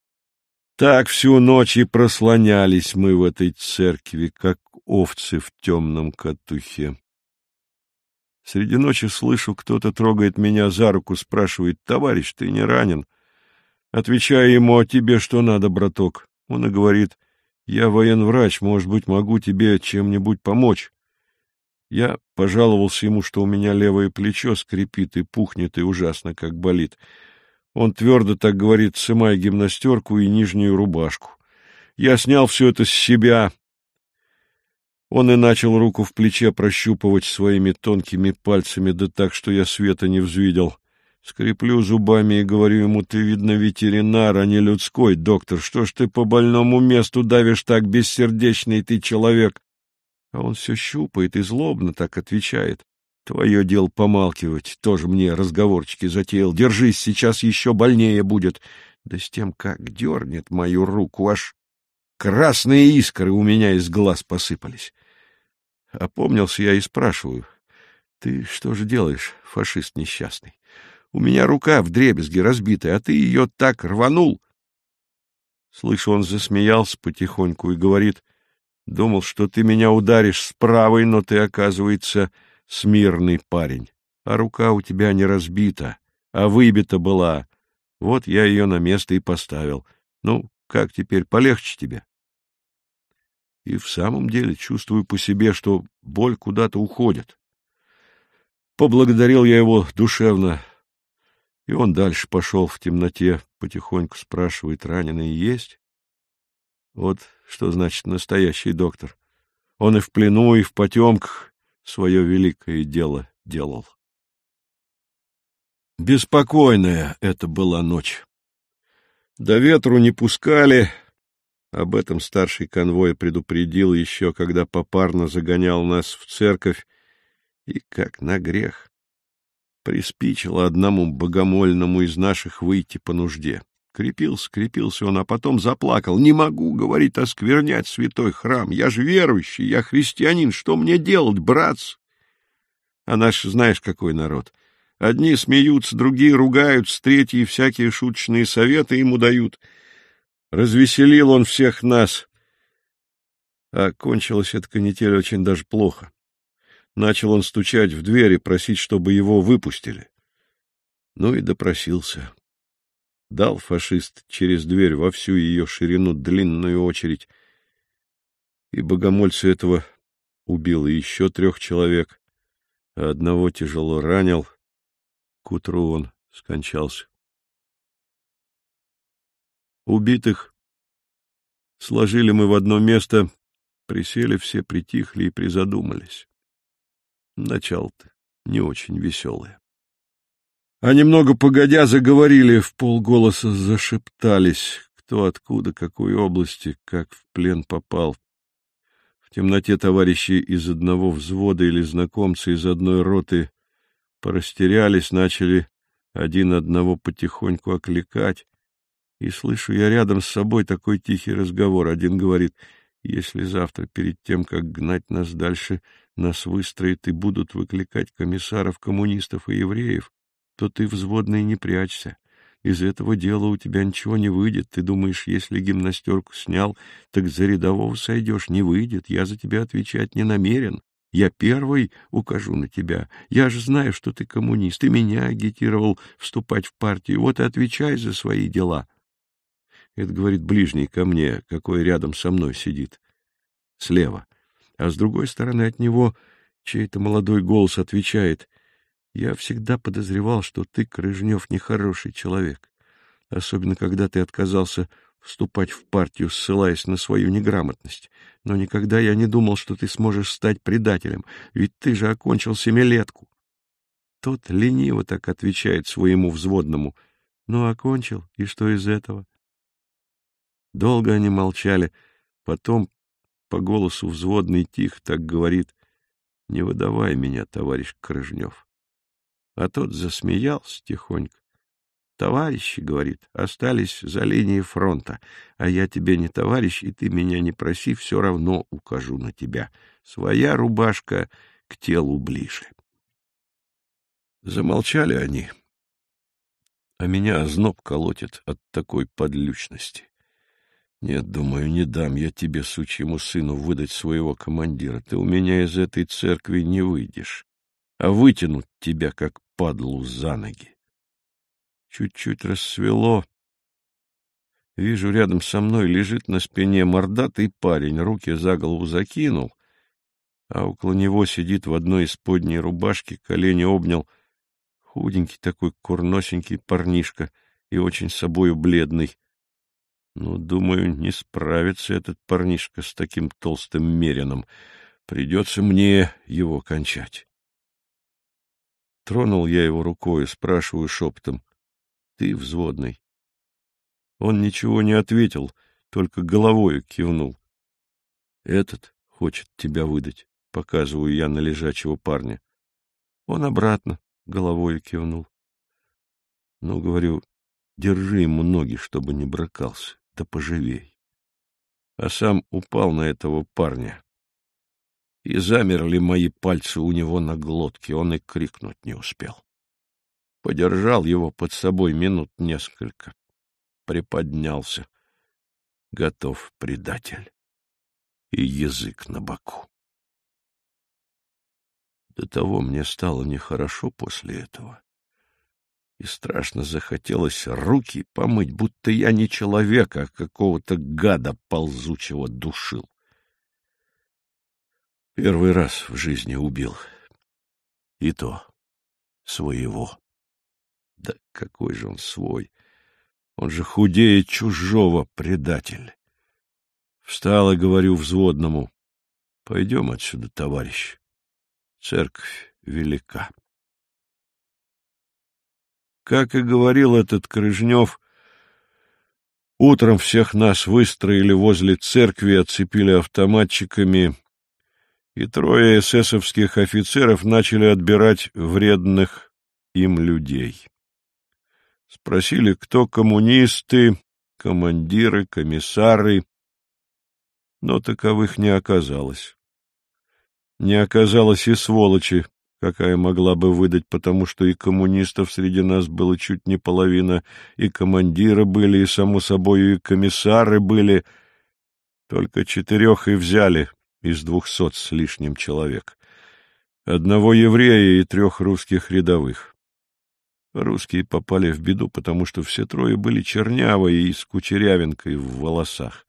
Так всю ночь и прослонялись мы в этой церкви, как овцы в темном катухе. Среди ночи слышу, кто-то трогает меня за руку, спрашивает, «Товарищ, ты не ранен?» Отвечаю ему, «А тебе что надо, браток?» Он и говорит, «Я военврач, может быть, могу тебе чем-нибудь помочь?» Я пожаловался ему, что у меня левое плечо скрипит и пухнет, и ужасно как болит. Он твердо так говорит, сымай гимнастерку и нижнюю рубашку. Я снял все это с себя, он и начал руку в плече прощупывать своими тонкими пальцами, да так, что я света не взвидел. Скреплю зубами и говорю ему, ты, видно, ветеринар, а не людской доктор. Что ж ты по больному месту давишь так, бессердечный ты человек? А он все щупает и злобно так отвечает. Твое дело помалкивать, тоже мне разговорчики затеял. Держись, сейчас еще больнее будет. Да с тем, как дернет мою руку, аж Красные искры у меня из глаз посыпались. Опомнился я и спрашиваю. — Ты что же делаешь, фашист несчастный? У меня рука в дребезге разбитая, а ты ее так рванул. Слышу, он засмеялся потихоньку и говорит, думал, что ты меня ударишь с правой, но ты, оказывается, смирный парень, а рука у тебя не разбита, а выбита была. Вот я ее на место и поставил. Ну, как теперь, полегче тебе? И в самом деле чувствую по себе, что боль куда-то уходит. Поблагодарил я его душевно, и он дальше пошел в темноте, потихоньку спрашивает, раненый есть? Вот что значит настоящий доктор. Он и в плену, и в потемках свое великое дело делал. Беспокойная это была ночь. До ветру не пускали. Об этом старший конвой предупредил еще, когда попарно загонял нас в церковь, и как на грех. Приспичило одному богомольному из наших выйти по нужде. Крепился, крепился он, а потом заплакал. «Не могу, — говорит, — осквернять святой храм. Я же верующий, я христианин. Что мне делать, братцы?» А наш, знаешь, какой народ. Одни смеются, другие ругаются, третьи всякие шуточные советы ему дают. Развеселил он всех нас. А кончилась эта канитель очень даже плохо. Начал он стучать в двери, просить, чтобы его выпустили. Ну и допросился. Дал фашист через дверь во всю ее ширину длинную очередь. И богомольца этого убил и еще трех человек, одного тяжело ранил. К утру он скончался. Убитых сложили мы в одно место, присели все, притихли и призадумались. Начало-то не очень веселое. А немного погодя заговорили, в полголоса зашептались, кто откуда, какой области, как в плен попал. В темноте товарищи из одного взвода или знакомцы из одной роты порастерялись, начали один одного потихоньку окликать. И слышу я рядом с собой такой тихий разговор. Один говорит, если завтра перед тем, как гнать нас дальше, нас выстроят и будут выкликать комиссаров, коммунистов и евреев, то ты, взводный, не прячься. Из этого дела у тебя ничего не выйдет. Ты думаешь, если гимнастерку снял, так за рядового сойдешь. Не выйдет. Я за тебя отвечать не намерен. Я первый укажу на тебя. Я же знаю, что ты коммунист. Ты меня агитировал вступать в партию. Вот и отвечай за свои дела. Это говорит ближний ко мне, какой рядом со мной сидит. Слева а с другой стороны от него чей-то молодой голос отвечает «Я всегда подозревал, что ты, Крыжнев, нехороший человек, особенно когда ты отказался вступать в партию, ссылаясь на свою неграмотность. Но никогда я не думал, что ты сможешь стать предателем, ведь ты же окончил семилетку». Тот лениво так отвечает своему взводному «Ну, окончил, и что из этого?» Долго они молчали, потом по голосу взводный тихо так говорит, «Не выдавай меня, товарищ Крыжнев». А тот засмеялся тихонько. «Товарищи, — говорит, — остались за линией фронта, а я тебе не товарищ, и ты меня не проси, все равно укажу на тебя. Своя рубашка к телу ближе». Замолчали они, а меня озноб колотит от такой подлючности. Нет, думаю, не дам я тебе, сучьему сыну, выдать своего командира. Ты у меня из этой церкви не выйдешь, а вытянут тебя, как падлу, за ноги. Чуть-чуть рассвело. Вижу, рядом со мной лежит на спине мордатый парень, руки за голову закинул, а около него сидит в одной из подней рубашки, колени обнял, худенький такой курносенький парнишка и очень собою бледный. Ну, думаю, не справится этот парнишка с таким толстым мерином. Придется мне его кончать. Тронул я его рукой, спрашиваю шепотом. — Ты взводный? Он ничего не ответил, только головою кивнул. — Этот хочет тебя выдать, — показываю я на лежачего парня. Он обратно головою кивнул. Ну, говорю, держи ему ноги, чтобы не бракался да поживей. А сам упал на этого парня. И замерли мои пальцы у него на глотке, он и крикнуть не успел. Подержал его под собой минут несколько, приподнялся. готов предатель и язык на боку. До того мне стало нехорошо после этого, и страшно захотелось руки помыть, будто я не человека, а какого-то гада ползучего душил. Первый раз в жизни убил. И то своего. Да какой же он свой! Он же худее чужого, предатель. Встал и говорю взводному, пойдем отсюда, товарищ. Церковь велика. Как и говорил этот Крыжнев, утром всех нас выстроили возле церкви, оцепили автоматчиками, и трое эсэсовских офицеров начали отбирать вредных им людей. Спросили, кто коммунисты, командиры, комиссары, но таковых не оказалось. Не оказалось и сволочи, какая могла бы выдать, потому что и коммунистов среди нас было чуть не половина, и командиры были, и, само собой, и комиссары были. Только четырех и взяли из двухсот с лишним человек. Одного еврея и трех русских рядовых. Русские попали в беду, потому что все трое были чернявые и с кучерявинкой в волосах.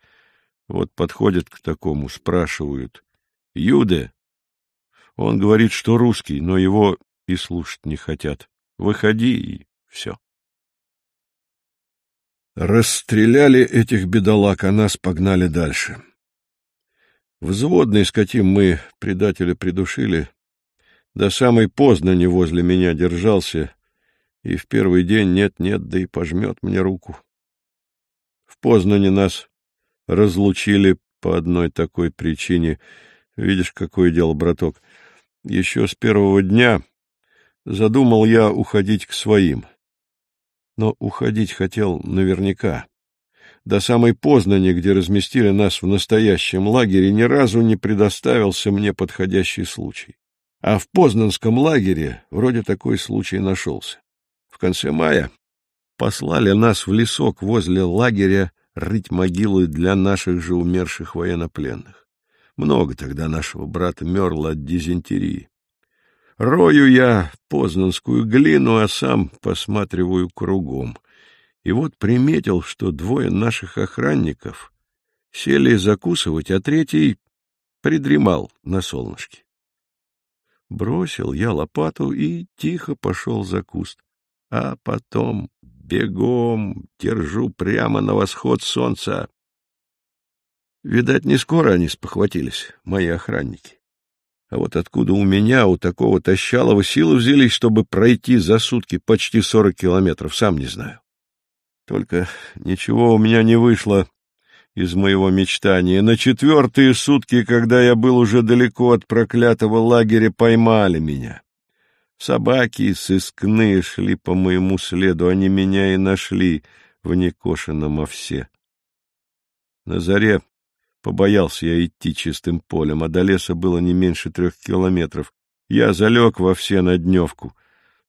Вот подходят к такому, спрашивают. «Юде?» Он говорит, что русский, но его и слушать не хотят. Выходи, и все. Расстреляли этих бедолаг, а нас погнали дальше. Взводный с каким мы предателя придушили, до самой Познани возле меня держался, и в первый день нет-нет, да и пожмет мне руку. В Познане нас разлучили по одной такой причине. Видишь, какое дело, браток. Еще с первого дня задумал я уходить к своим. Но уходить хотел наверняка. До самой Познани, где разместили нас в настоящем лагере, ни разу не предоставился мне подходящий случай. А в Познанском лагере вроде такой случай нашелся. В конце мая послали нас в лесок возле лагеря рыть могилы для наших же умерших военнопленных. Много тогда нашего брата мерло от дизентерии. Рою я познанскую глину, а сам посматриваю кругом. И вот приметил, что двое наших охранников сели закусывать, а третий придремал на солнышке. Бросил я лопату и тихо пошел за куст а потом бегом держу прямо на восход солнца. Видать, не скоро они спохватились, мои охранники. А вот откуда у меня, у такого тащалого, силы взялись, чтобы пройти за сутки почти сорок километров, сам не знаю. Только ничего у меня не вышло из моего мечтания. На четвертые сутки, когда я был уже далеко от проклятого лагеря, поймали меня. Собаки сыскные шли по моему следу, они меня и нашли в некошенном овсе. На заре побоялся я идти чистым полем, а до леса было не меньше трех километров. Я залег во все на дневку,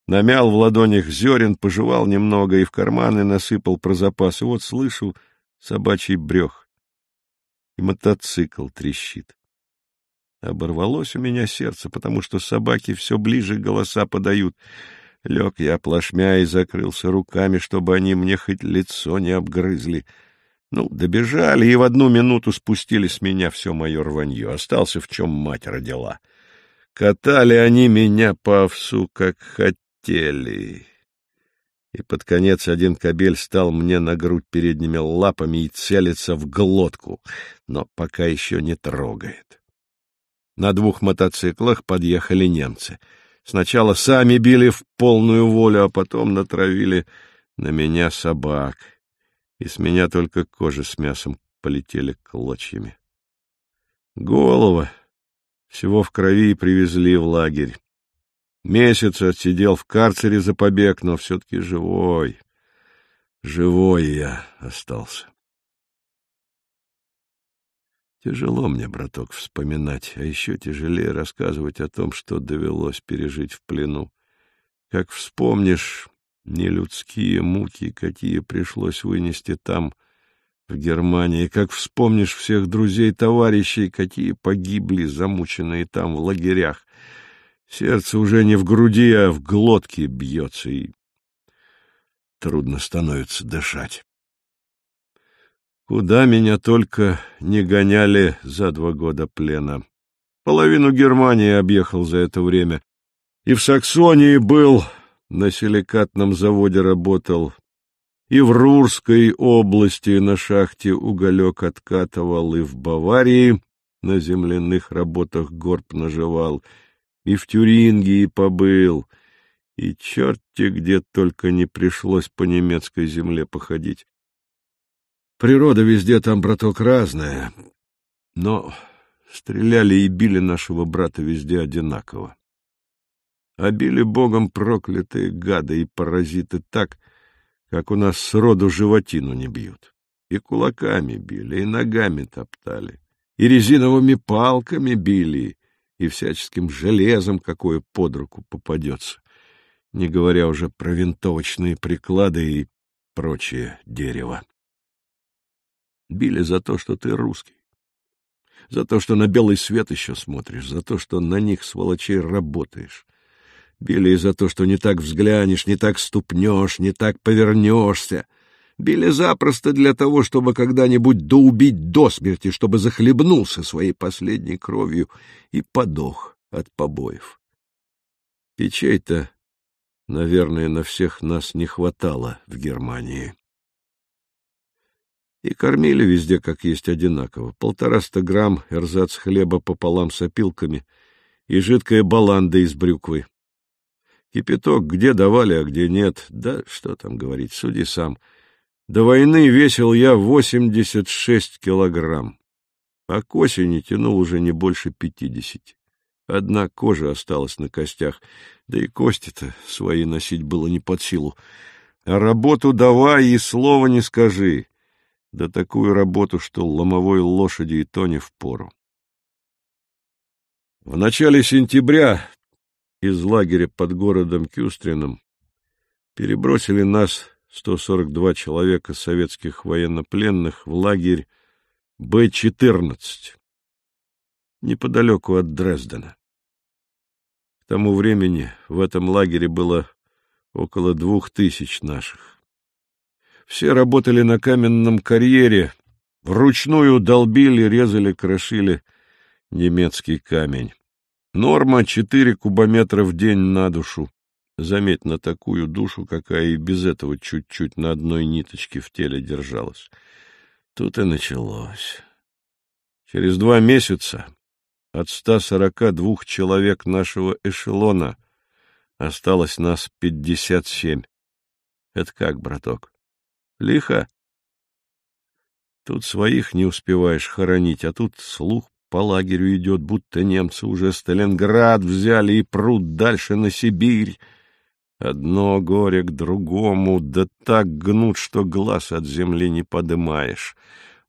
намял в ладонях зерен, пожевал немного и в карманы насыпал про запас. И вот слышу собачий брех, и мотоцикл трещит. Оборвалось у меня сердце, потому что собаки все ближе голоса подают. Лег я плашмя и закрылся руками, чтобы они мне хоть лицо не обгрызли. Ну, добежали и в одну минуту спустили с меня все мое рванье. Остался, в чем мать родила. Катали они меня по овсу, как хотели. И под конец один кобель стал мне на грудь передними лапами и целится в глотку, но пока еще не трогает. На двух мотоциклах подъехали немцы. Сначала сами били в полную волю, а потом натравили на меня собак. И с меня только кожа с мясом полетели клочьями. Голова всего в крови привезли в лагерь. Месяц отсидел в карцере за побег, но все-таки живой. Живой я остался. Тяжело мне, браток, вспоминать, а еще тяжелее рассказывать о том, что довелось пережить в плену. Как вспомнишь нелюдские муки, какие пришлось вынести там, в Германии, как вспомнишь всех друзей-товарищей, какие погибли, замученные там в лагерях. Сердце уже не в груди, а в глотке бьется, и трудно становится дышать. Куда меня только не гоняли за два года плена. Половину Германии объехал за это время. И в Саксонии был, на силикатном заводе работал, и в Рурской области на шахте уголек откатывал, и в Баварии на земляных работах горб наживал, и в Тюрингии побыл, и черти где только не пришлось по немецкой земле походить. Природа везде там, браток, разная, но стреляли и били нашего брата везде одинаково. А били богом проклятые гады и паразиты так, как у нас сроду животину не бьют. И кулаками били, и ногами топтали, и резиновыми палками били, и всяческим железом, какое под руку попадется, не говоря уже про винтовочные приклады и прочее дерево. Били за то, что ты русский, за то, что на белый свет еще смотришь, за то, что на них, сволочей, работаешь, Били за то, что не так взглянешь, не так ступнешь, не так повернешься. Били запросто для того, чтобы когда-нибудь доубить до смерти, чтобы захлебнулся своей последней кровью и подох от побоев. Печей-то, наверное, на всех нас не хватало в Германии. И кормили везде, как есть, одинаково. Полтораста грамм эрзац хлеба пополам с опилками и жидкая баланда из брюквы. Кипяток где давали, а где нет. Да что там говорить, суди сам. До войны весил я восемьдесят шесть килограмм, а к осени тянул уже не больше пятидесяти. Одна кожа осталась на костях, да и кости-то свои носить было не под силу. А работу давай и слова не скажи. Да такую работу, что ломовой лошади и то не впору. В начале сентября из лагеря под городом Кюстрином перебросили нас, 142 человека советских военнопленных, в лагерь Б-14, неподалеку от Дрездена. К тому времени в этом лагере было около двух тысяч наших. Все работали на каменном карьере, вручную долбили, резали, крошили немецкий камень. Норма — четыре кубометра в день на душу. Заметь, на такую душу, какая и без этого чуть-чуть на одной ниточке в теле держалась. Тут и началось. Через два месяца от ста сорока двух человек нашего эшелона осталось нас пятьдесят семь. Это как, браток? Лихо? Тут своих не успеваешь хоронить, а тут слух по лагерю идет, будто немцы уже Сталинград взяли и прут дальше на Сибирь. Одно горе к другому, да так гнут, что глаз от земли не подымаешь.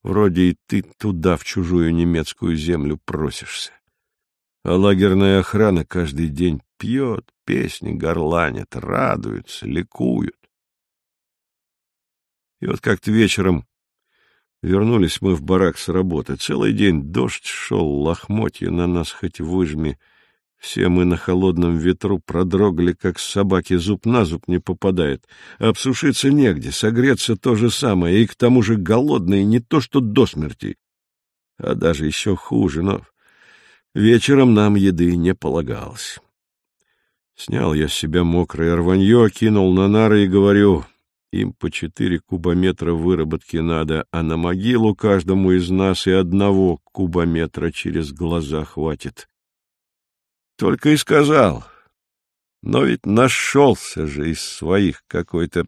Вроде и ты туда, в чужую немецкую землю, просишься. А лагерная охрана каждый день пьет, песни горланит, радуется, ликуют. И вот как-то вечером Вернулись мы в барак с работы. Целый день дождь шел, лохмотья на нас хоть выжми. Все мы на холодном ветру продрогли, как собаки, зуб на зуб не попадает. Обсушиться негде, согреться то же самое, и к тому же голодные не то что до смерти, а даже еще хуже, но вечером нам еды не полагалось. Снял я с себя мокрое рванье, кинул на нары и говорю, им по четыре кубометра выработки надо, а на могилу каждому из нас и одного кубометра через глаза хватит. Только и сказал. Но ведь нашелся же из своих какой-то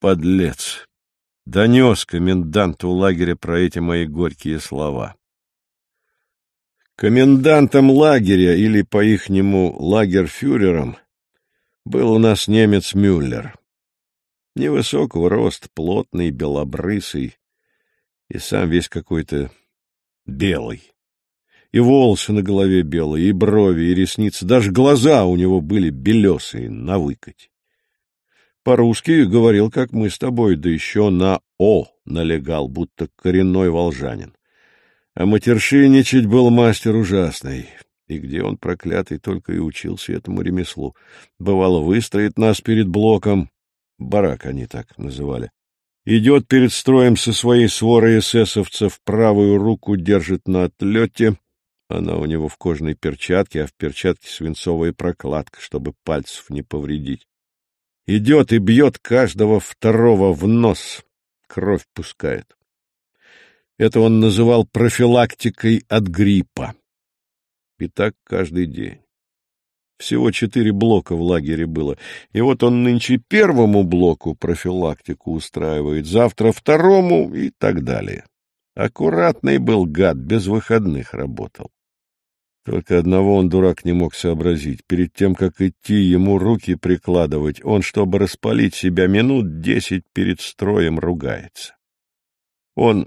подлец. Донес коменданту лагеря про эти мои горькие слова. Комендантом лагеря, или по-ихнему лагерфюрером, был у нас немец Мюллер. Невысокого роста, плотный, белобрысый, и сам весь какой-то белый. И волосы на голове белые, и брови, и ресницы, даже глаза у него были белесые, на выкать. По-русски говорил, как мы с тобой, да еще на «о» налегал, будто коренной волжанин. А матершинничать был мастер ужасный. И где он, проклятый, только и учился этому ремеслу. Бывало, выстоит нас перед блоком, барак они так называли, идет перед строем со своей сворой эсэсовцев, правую руку держит на отлете, она у него в кожаной перчатке, а в перчатке свинцовая прокладка, чтобы пальцев не повредить. Идет и бьет каждого второго в нос, кровь пускает. Это он называл профилактикой от гриппа. И так каждый день. Всего четыре блока в лагере было. И вот он нынче первому блоку профилактику устраивает, завтра второму и так далее. Аккуратный был гад, без выходных работал. Только одного он, дурак, не мог сообразить. Перед тем, как идти, ему руки прикладывать, он, чтобы распалить себя минут десять перед строем, ругается. Он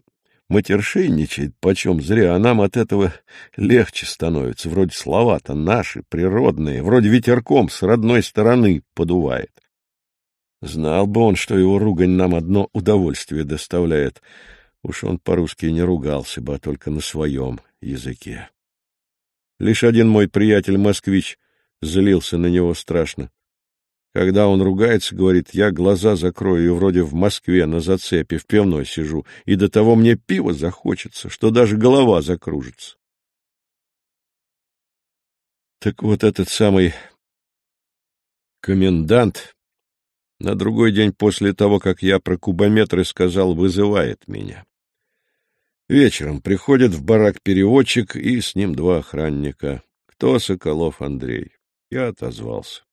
матершинничает, почем зря, а нам от этого легче становится. Вроде слова-то наши, природные, вроде ветерком с родной стороны подувает. Знал бы он, что его ругань нам одно удовольствие доставляет. Уж он по-русски не ругался бы, а только на своем языке. Лишь один мой приятель-москвич злился на него страшно. Когда он ругается, говорит, я глаза закрою и вроде в Москве на зацепе в пивной сижу, и до того мне пива захочется, что даже голова закружится. Так вот этот самый комендант на другой день после того, как я про кубометры сказал, вызывает меня. Вечером приходит в барак переводчик и с ним два охранника. Кто Соколов Андрей? Я отозвался.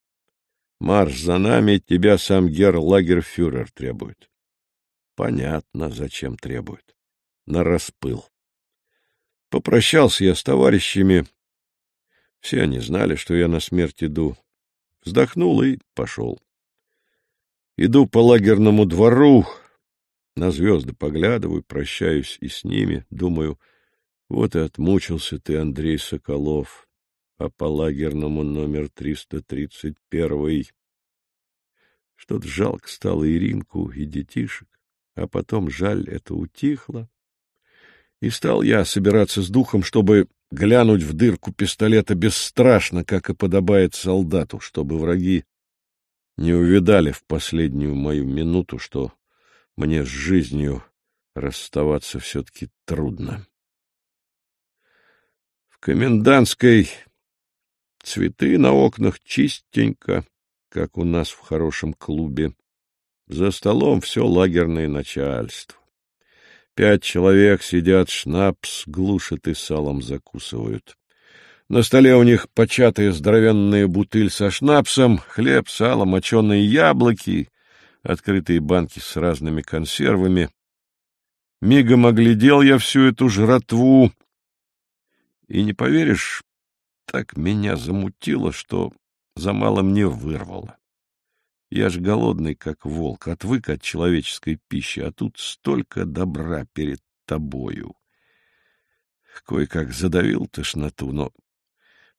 Марш за нами, тебя сам гер лагерфюрер требует. Понятно, зачем требует. На распыл. Попрощался я с товарищами. Все они знали, что я на смерть иду. Вздохнул и пошел. Иду по лагерному двору, на звезды поглядываю, прощаюсь и с ними, думаю, вот и отмучился ты, Андрей Соколов а по лагерному номер 331. Что-то жалко стало Иринку и детишек, а потом жаль это утихло. И стал я собираться с духом, чтобы глянуть в дырку пистолета бесстрашно, как и подобает солдату, чтобы враги не увидали в последнюю мою минуту, что мне с жизнью расставаться все-таки трудно. В комендантской Цветы на окнах чистенько, как у нас в хорошем клубе. За столом все лагерное начальство. Пять человек сидят, шнапс глушат и салом закусывают. На столе у них початая здоровенная бутыль со шнапсом, хлеб, сало, моченые яблоки, открытые банки с разными консервами. Мигом оглядел я всю эту жратву, и, не поверишь, так меня замутило, что за малым не вырвало. Я ж голодный, как волк, отвык от человеческой пищи, а тут столько добра перед тобою. Кое-как задавил тошноту, но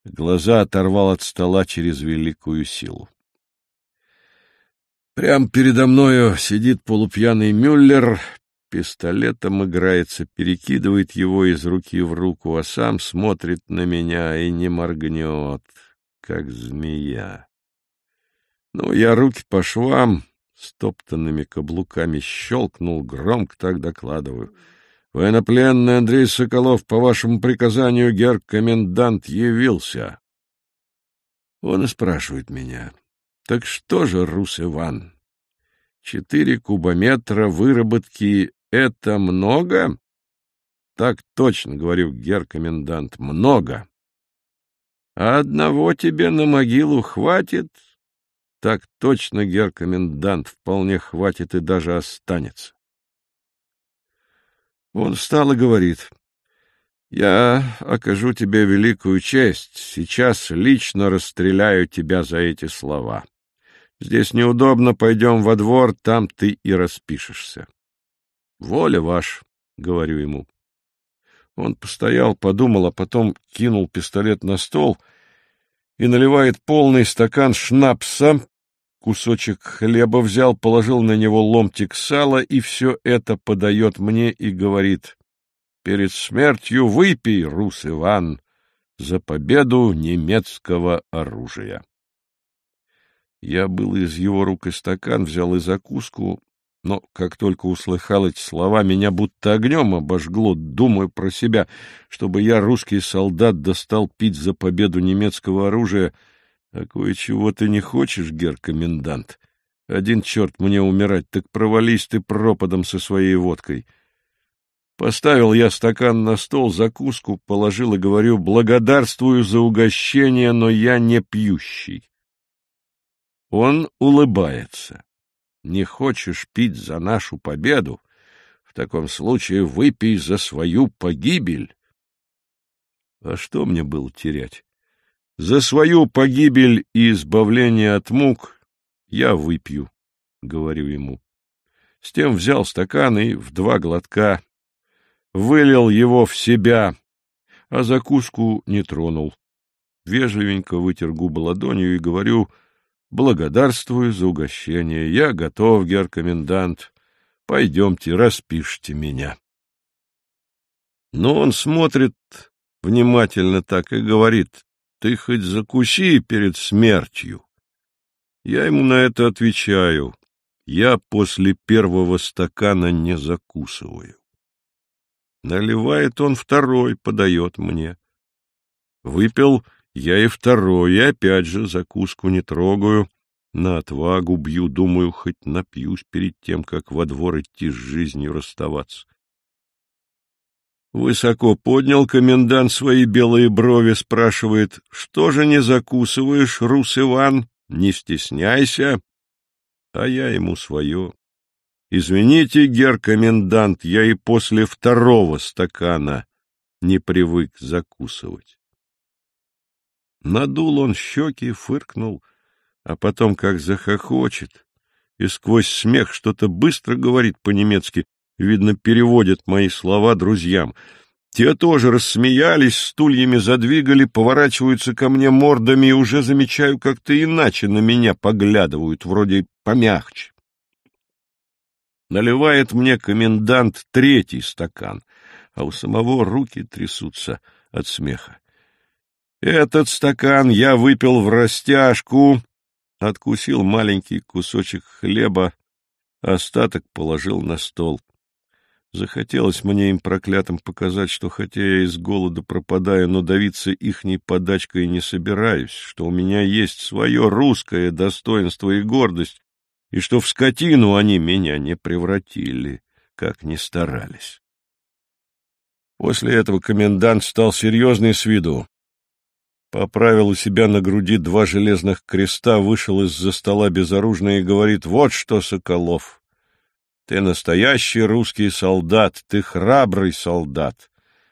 глаза оторвал от стола через великую силу. Прям передо мною сидит полупьяный Мюллер, пистолетом играется, перекидывает его из руки в руку, а сам смотрит на меня и не моргнет, как змея. Ну, я руки по швам, стоптанными каблуками щелкнул, громко так докладываю. Военнопленный Андрей Соколов, по вашему приказанию, гер-комендант явился. Он и спрашивает меня, так что же, Рус Иван, четыре кубометра выработки это много? Так точно, говорю, гер-комендант, много. А одного тебе на могилу хватит? Так точно, гер-комендант, вполне хватит и даже останется. Он встал и говорит, «Я окажу тебе великую честь, сейчас лично расстреляю тебя за эти слова. Здесь неудобно, пойдем во двор, там ты и распишешься». Воля ваш, — говорю ему. Он постоял, подумал, а потом кинул пистолет на стол и наливает полный стакан шнапса, кусочек хлеба взял, положил на него ломтик сала, и все это подает мне и говорит, «Перед смертью выпей, Рус Иван, за победу немецкого оружия». Я был из его рук и стакан, взял и закуску, но как только услыхал эти слова, меня будто огнем обожгло, думаю про себя, чтобы я, русский солдат, достал пить за победу немецкого оружия — а кое-чего ты не хочешь, гер-комендант? Один черт мне умирать, так провались ты пропадом со своей водкой. Поставил я стакан на стол, закуску положил и говорю, благодарствую за угощение, но я не пьющий. Он улыбается. Не хочешь пить за нашу победу? В таком случае выпей за свою погибель. А что мне было терять? За свою погибель и избавление от мук я выпью, — говорю ему. С тем взял стакан и в два глотка вылил его в себя, а закуску не тронул. Вежливенько вытер губы ладонью и говорю, благодарствую за угощение, я готов, гер-комендант, пойдемте, распишите меня. Но он смотрит внимательно так и говорит, ты хоть закуси перед смертью. Я ему на это отвечаю. Я после первого стакана не закусываю. Наливает он второй, подает мне. Выпил я и второй, и опять же закуску не трогаю. На отвагу бью, думаю, хоть напьюсь перед тем, как во двор идти с жизнью расставаться. Высоко поднял комендант свои белые брови, спрашивает, что же не закусываешь, Рус Иван, не стесняйся. А я ему свое. Извините, гер-комендант, я и после второго стакана не привык закусывать. Надул он щеки, фыркнул, а потом как захохочет, и сквозь смех что-то быстро говорит по-немецки, Видно, переводят мои слова друзьям. Те тоже рассмеялись, стульями задвигали, поворачиваются ко мне мордами, и уже замечаю, как-то иначе на меня поглядывают, вроде помягче. Наливает мне комендант третий стакан, а у самого руки трясутся от смеха. Этот стакан я выпил в растяжку, откусил маленький кусочек хлеба, остаток положил на стол. Захотелось мне им проклятым показать, что хотя я из голода пропадаю, но давиться ихней подачкой не собираюсь, что у меня есть свое русское достоинство и гордость, и что в скотину они меня не превратили, как ни старались. После этого комендант стал серьезный с виду. Поправил у себя на груди два железных креста, вышел из-за стола безоружный и говорит, «Вот что, Соколов!» Ты настоящий русский солдат, ты храбрый солдат.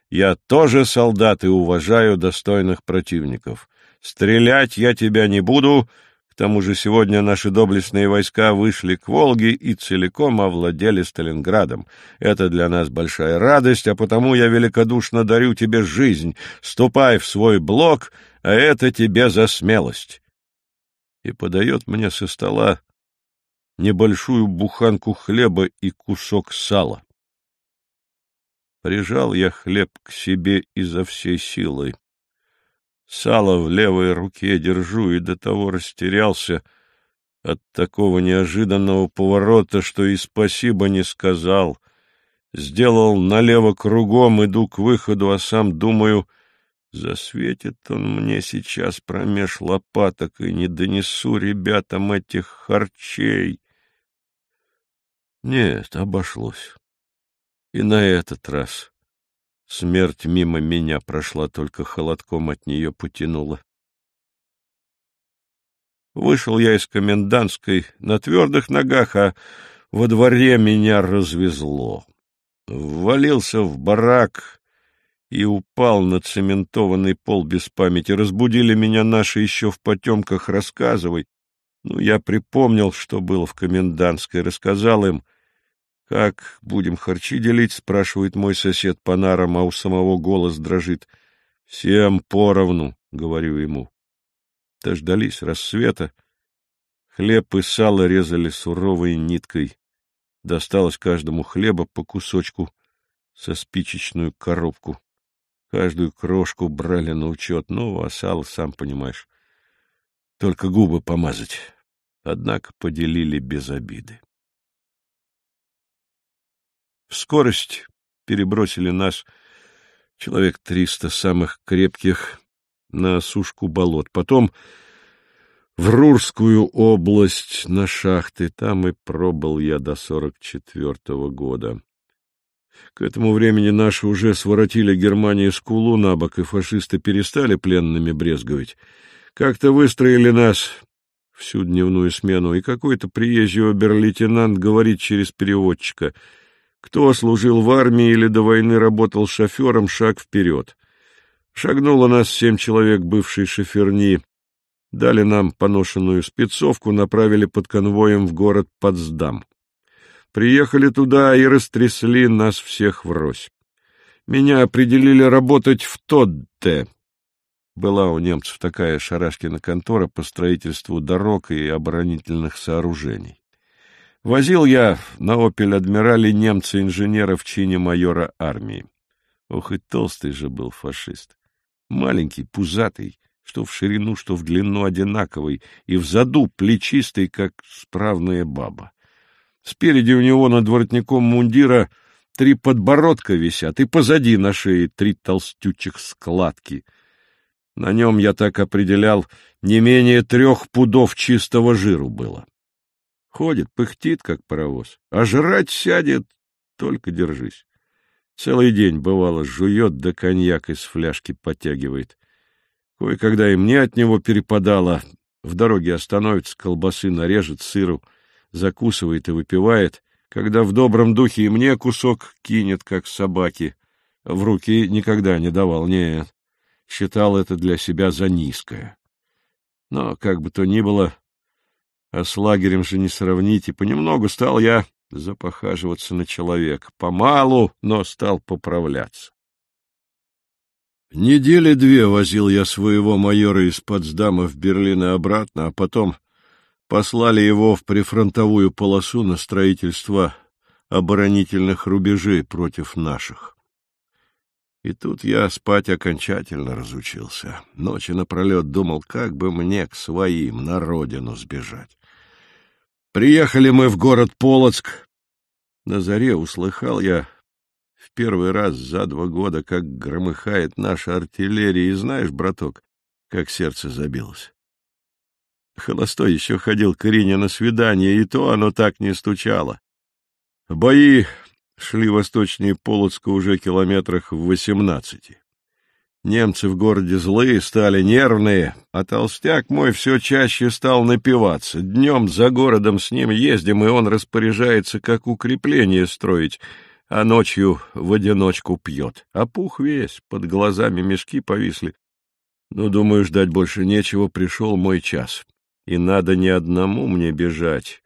Я тоже солдат и уважаю достойных противников. Стрелять я тебя не буду, к тому же сегодня наши доблестные войска вышли к Волге и целиком овладели Сталинградом. Это для нас большая радость, а потому я великодушно дарю тебе жизнь. Ступай в свой блок, а это тебе за смелость. И подает мне со стола небольшую буханку хлеба и кусок сала. Прижал я хлеб к себе изо всей силы. Сало в левой руке держу и до того растерялся от такого неожиданного поворота, что и спасибо не сказал. Сделал налево кругом, иду к выходу, а сам думаю, засветит он мне сейчас промеж лопаток, и не донесу ребятам этих харчей. Нет, обошлось. И на этот раз смерть мимо меня прошла, только холодком от нее потянула. Вышел я из комендантской на твердых ногах, а во дворе меня развезло. Ввалился в барак и упал на цементованный пол без памяти. Разбудили меня наши еще в потемках рассказывай. Ну, я припомнил, что было в комендантской, рассказал им. «Как будем харчи делить?» — спрашивает мой сосед по нарам, а у самого голос дрожит. «Всем поровну», — говорю ему. Дождались рассвета. Хлеб и сало резали суровой ниткой. Досталось каждому хлеба по кусочку со спичечную коробку. Каждую крошку брали на учет, ну, а сам понимаешь, только губы помазать. Однако поделили без обиды. В скорость перебросили нас человек триста самых крепких на сушку болот. Потом в Рурскую область на шахты. Там и пробыл я до сорок четвертого года. К этому времени наши уже своротили Германии скулу на бок, и фашисты перестали пленными брезговать. Как-то выстроили нас всю дневную смену, и какой-то приезжий обер-лейтенант говорит через переводчика, кто служил в армии или до войны работал шофером, шаг вперед. Шагнуло нас семь человек бывшей шоферни, дали нам поношенную спецовку, направили под конвоем в город Потсдам. Приехали туда и растрясли нас всех врозь. Меня определили работать в Тодде. Была у немцев такая шарашкина контора по строительству дорог и оборонительных сооружений. Возил я на «Опель Адмирале» немца-инженера в чине майора армии. Ох, и толстый же был фашист. Маленький, пузатый, что в ширину, что в длину одинаковый, и в заду плечистый, как справная баба. Спереди у него над воротником мундира три подбородка висят, и позади на шее три толстючих складки. На нем, я так определял, не менее трех пудов чистого жиру было. Ходит, пыхтит, как паровоз, а жрать сядет, только держись. Целый день, бывало, жует, да коньяк из фляжки подтягивает. Кое-когда и мне от него перепадало. В дороге остановится, колбасы нарежет, сыру — закусывает и выпивает, когда в добром духе и мне кусок кинет, как собаки. В руки никогда не давал, нет. Считал это для себя за низкое. Но, как бы то ни было, а с лагерем же не сравнить, и понемногу стал я запохаживаться на человека. Помалу, но стал поправляться. Недели две возил я своего майора из Потсдама в Берлин и обратно, а потом послали его в прифронтовую полосу на строительство оборонительных рубежей против наших. И тут я спать окончательно разучился. Ночи напролет думал, как бы мне к своим, на родину сбежать. Приехали мы в город Полоцк. На заре услыхал я в первый раз за два года, как громыхает наша артиллерия, и знаешь, браток, как сердце забилось. Холостой еще ходил к Ирине на свидание, и то оно так не стучало. Бои шли восточнее Полоцка уже километрах в восемнадцати. Немцы в городе злые стали, нервные, а толстяк мой все чаще стал напиваться. Днем за городом с ним ездим, и он распоряжается, как укрепление строить, а ночью в одиночку пьет. А пух весь, под глазами мешки повисли. Ну, думаю, ждать больше нечего, пришел мой час и надо не одному мне бежать,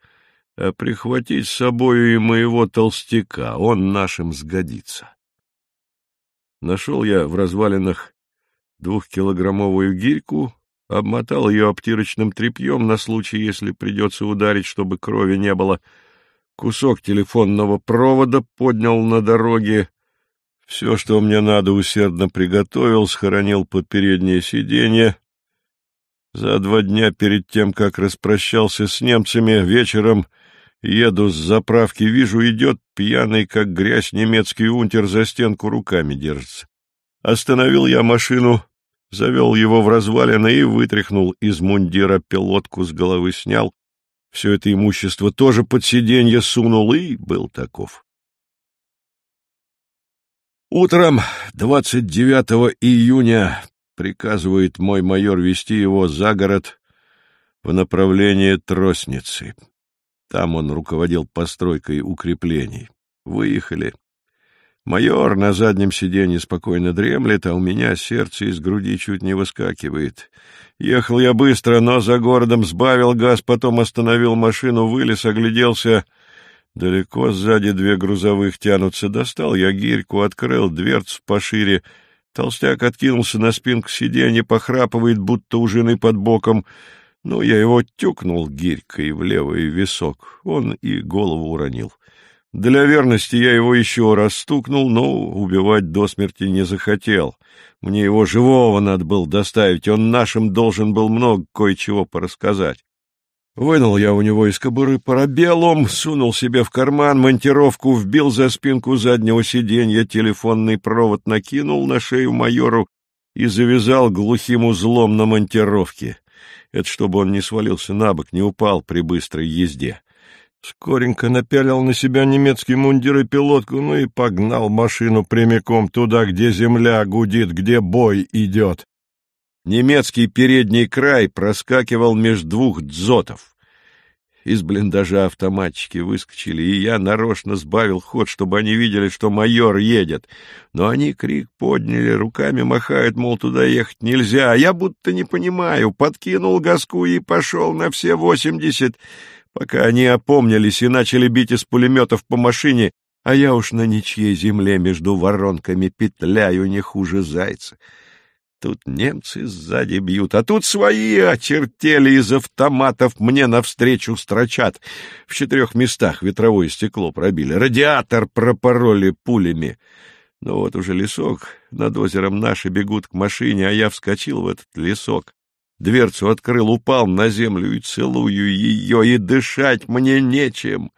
а прихватить с собою и моего толстяка, он нашим сгодится. Нашел я в развалинах двухкилограммовую гирьку, обмотал ее обтирочным тряпьем на случай, если придется ударить, чтобы крови не было, кусок телефонного провода поднял на дороге, все, что мне надо, усердно приготовил, схоронил под переднее сиденье, за два дня перед тем, как распрощался с немцами, вечером еду с заправки, вижу, идет пьяный, как грязь, немецкий унтер за стенку руками держится. Остановил я машину, завел его в развалины и вытряхнул из мундира пилотку с головы снял. Все это имущество тоже под сиденье сунул и был таков. Утром 29 июня приказывает мой майор вести его за город в направлении Тросницы. Там он руководил постройкой укреплений. Выехали. Майор на заднем сиденье спокойно дремлет, а у меня сердце из груди чуть не выскакивает. Ехал я быстро, но за городом сбавил газ, потом остановил машину, вылез, огляделся. Далеко сзади две грузовых тянутся. Достал я гирьку, открыл дверцу пошире — Толстяк откинулся на спинку сиденья, похрапывает, будто у жены под боком. Ну, я его тюкнул гирькой в левый висок, он и голову уронил. Для верности я его еще раз стукнул, но убивать до смерти не захотел. Мне его живого надо было доставить, он нашим должен был много кое-чего порассказать. Вынул я у него из кобуры парабеллум, сунул себе в карман, монтировку вбил за спинку заднего сиденья, телефонный провод накинул на шею майору и завязал глухим узлом на монтировке. Это чтобы он не свалился на бок, не упал при быстрой езде. Скоренько напялил на себя немецкий мундир и пилотку, ну и погнал машину прямиком туда, где земля гудит, где бой идет. Немецкий передний край проскакивал меж двух дзотов. Из блиндажа автоматчики выскочили, и я нарочно сбавил ход, чтобы они видели, что майор едет. Но они крик подняли, руками махают, мол, туда ехать нельзя. А я будто не понимаю, подкинул газку и пошел на все восемьдесят пока они опомнились и начали бить из пулеметов по машине, а я уж на ничьей земле между воронками петляю не хуже зайца. Тут немцы сзади бьют, а тут свои очертели из автоматов мне навстречу строчат. В четырех местах ветровое стекло пробили, радиатор пропороли пулями. Ну вот уже лесок, над озером наши бегут к машине, а я вскочил в этот лесок. Дверцу открыл, упал на землю и целую ее, и дышать мне нечем.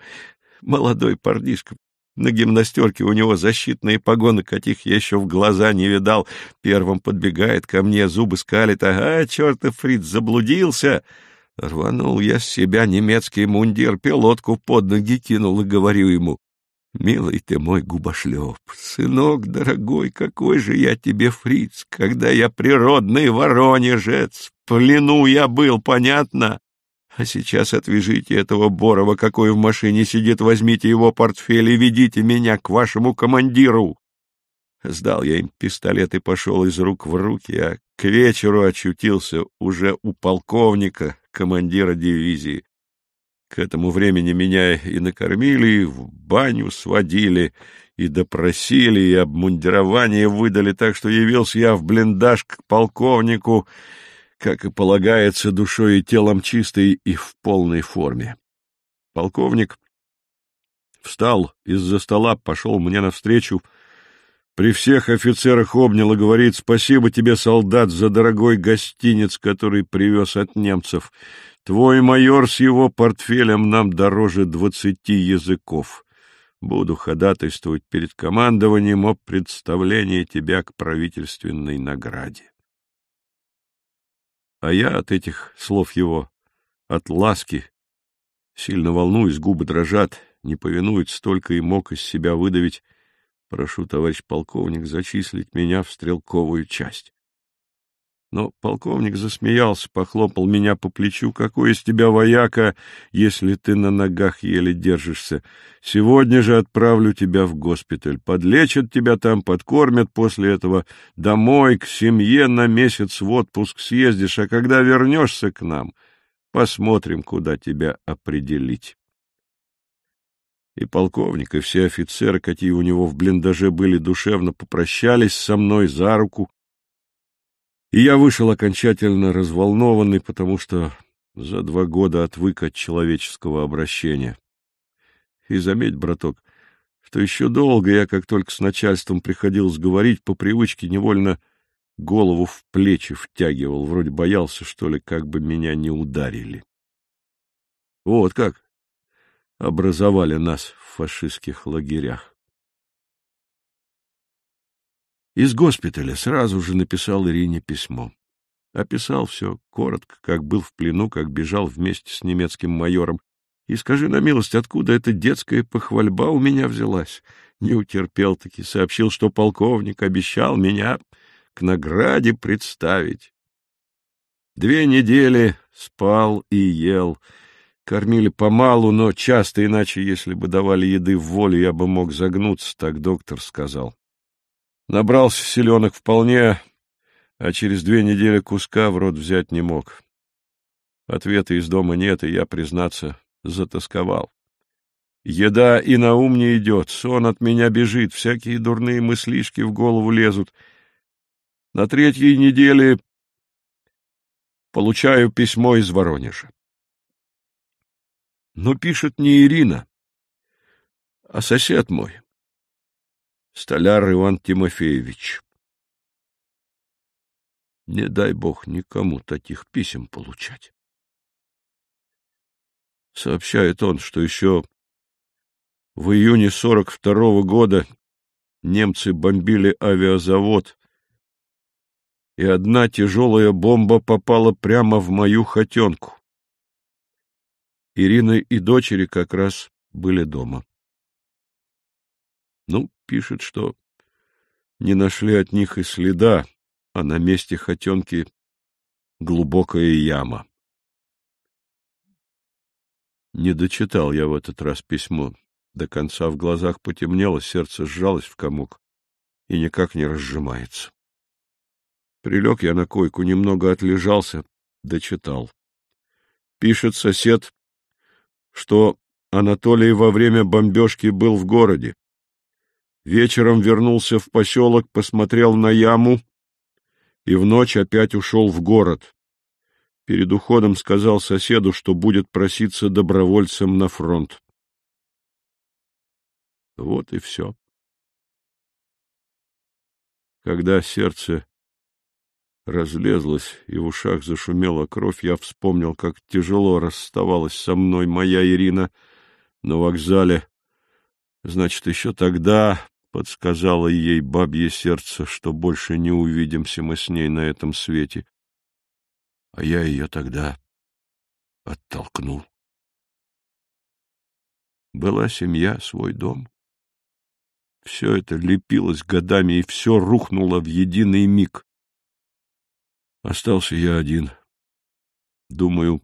Молодой парнишка, на гимнастерке у него защитные погоны, каких я еще в глаза не видал. Первым подбегает ко мне, зубы скалит. Ага, чертов фриц, заблудился. Рванул я с себя немецкий мундир, пилотку под ноги кинул и говорю ему. Милый ты мой губошлеп, сынок дорогой, какой же я тебе фриц, когда я природный воронежец, в плену я был, понятно? А сейчас отвяжите этого Борова, какой в машине сидит, возьмите его портфель и ведите меня к вашему командиру. Сдал я им пистолет и пошел из рук в руки, а к вечеру очутился уже у полковника, командира дивизии. К этому времени меня и накормили, и в баню сводили, и допросили, и обмундирование выдали, так что явился я в блиндаж к полковнику, как и полагается, душой и телом чистой и в полной форме. Полковник встал из-за стола, пошел мне навстречу, при всех офицерах обнял и говорит, «Спасибо тебе, солдат, за дорогой гостиниц, который привез от немцев. Твой майор с его портфелем нам дороже двадцати языков. Буду ходатайствовать перед командованием о представлении тебя к правительственной награде. А я от этих слов его, от ласки, сильно волнуюсь, губы дрожат, не повинуется, столько и мог из себя выдавить. Прошу, товарищ полковник, зачислить меня в стрелковую часть. Но полковник засмеялся, похлопал меня по плечу. «Какой из тебя вояка, если ты на ногах еле держишься? Сегодня же отправлю тебя в госпиталь. Подлечат тебя там, подкормят после этого. Домой, к семье на месяц в отпуск съездишь, а когда вернешься к нам, посмотрим, куда тебя определить». И полковник, и все офицеры, какие у него в блиндаже были, душевно попрощались со мной за руку, и я вышел окончательно разволнованный, потому что за два года отвык от человеческого обращения. И заметь, браток, что еще долго я, как только с начальством приходил сговорить, по привычке невольно голову в плечи втягивал, вроде боялся, что ли, как бы меня не ударили. Вот как образовали нас в фашистских лагерях. Из госпиталя сразу же написал Ирине письмо. Описал все коротко, как был в плену, как бежал вместе с немецким майором. И скажи на милость, откуда эта детская похвальба у меня взялась? Не утерпел-таки, сообщил, что полковник обещал меня к награде представить. Две недели спал и ел. Кормили помалу, но часто, иначе, если бы давали еды в волю, я бы мог загнуться, так доктор сказал. Набрался селенок вполне, а через две недели куска в рот взять не мог. Ответа из дома нет, и я, признаться, затасковал. Еда и на ум не идет, сон от меня бежит, всякие дурные мыслишки в голову лезут. На третьей неделе получаю письмо из Воронежа. Но пишет не Ирина, а сосед мой, столяр Иван Тимофеевич. Не дай бог никому таких писем получать. Сообщает он, что еще в июне 42-го года немцы бомбили авиазавод, и одна тяжелая бомба попала прямо в мою хотенку. Ирина и дочери как раз были дома. Пишет, что не нашли от них и следа, а на месте хотенки глубокая яма. Не дочитал я в этот раз письмо. До конца в глазах потемнело, сердце сжалось в комок и никак не разжимается. Прилег я на койку, немного отлежался, дочитал. Пишет сосед, что Анатолий во время бомбежки был в городе. Вечером вернулся в поселок, посмотрел на яму и в ночь опять ушел в город. Перед уходом сказал соседу, что будет проситься добровольцем на фронт. Вот и все. Когда сердце разлезлось и в ушах зашумела кровь, я вспомнил, как тяжело расставалась со мной моя Ирина на вокзале. Значит, еще тогда подсказало ей бабье сердце, что больше не увидимся мы с ней на этом свете. А я ее тогда оттолкнул. Была семья, свой дом. Все это лепилось годами, и все рухнуло в единый миг. Остался я один. Думаю,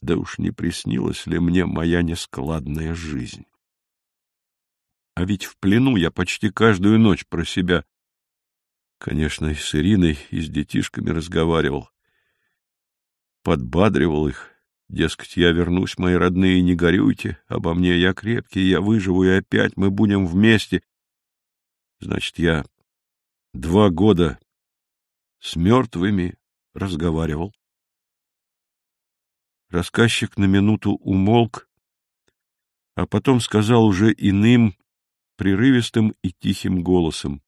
да уж не приснилась ли мне моя нескладная жизнь. А ведь в плену я почти каждую ночь про себя. Конечно, и с Ириной, и с детишками разговаривал. Подбадривал их, Дескать, я вернусь, мои родные, не горюйте обо мне, я крепкий, я выживу, и опять мы будем вместе. Значит, я два года с мертвыми разговаривал. Рассказчик на минуту умолк, а потом сказал уже иным, прерывистым и тихим голосом.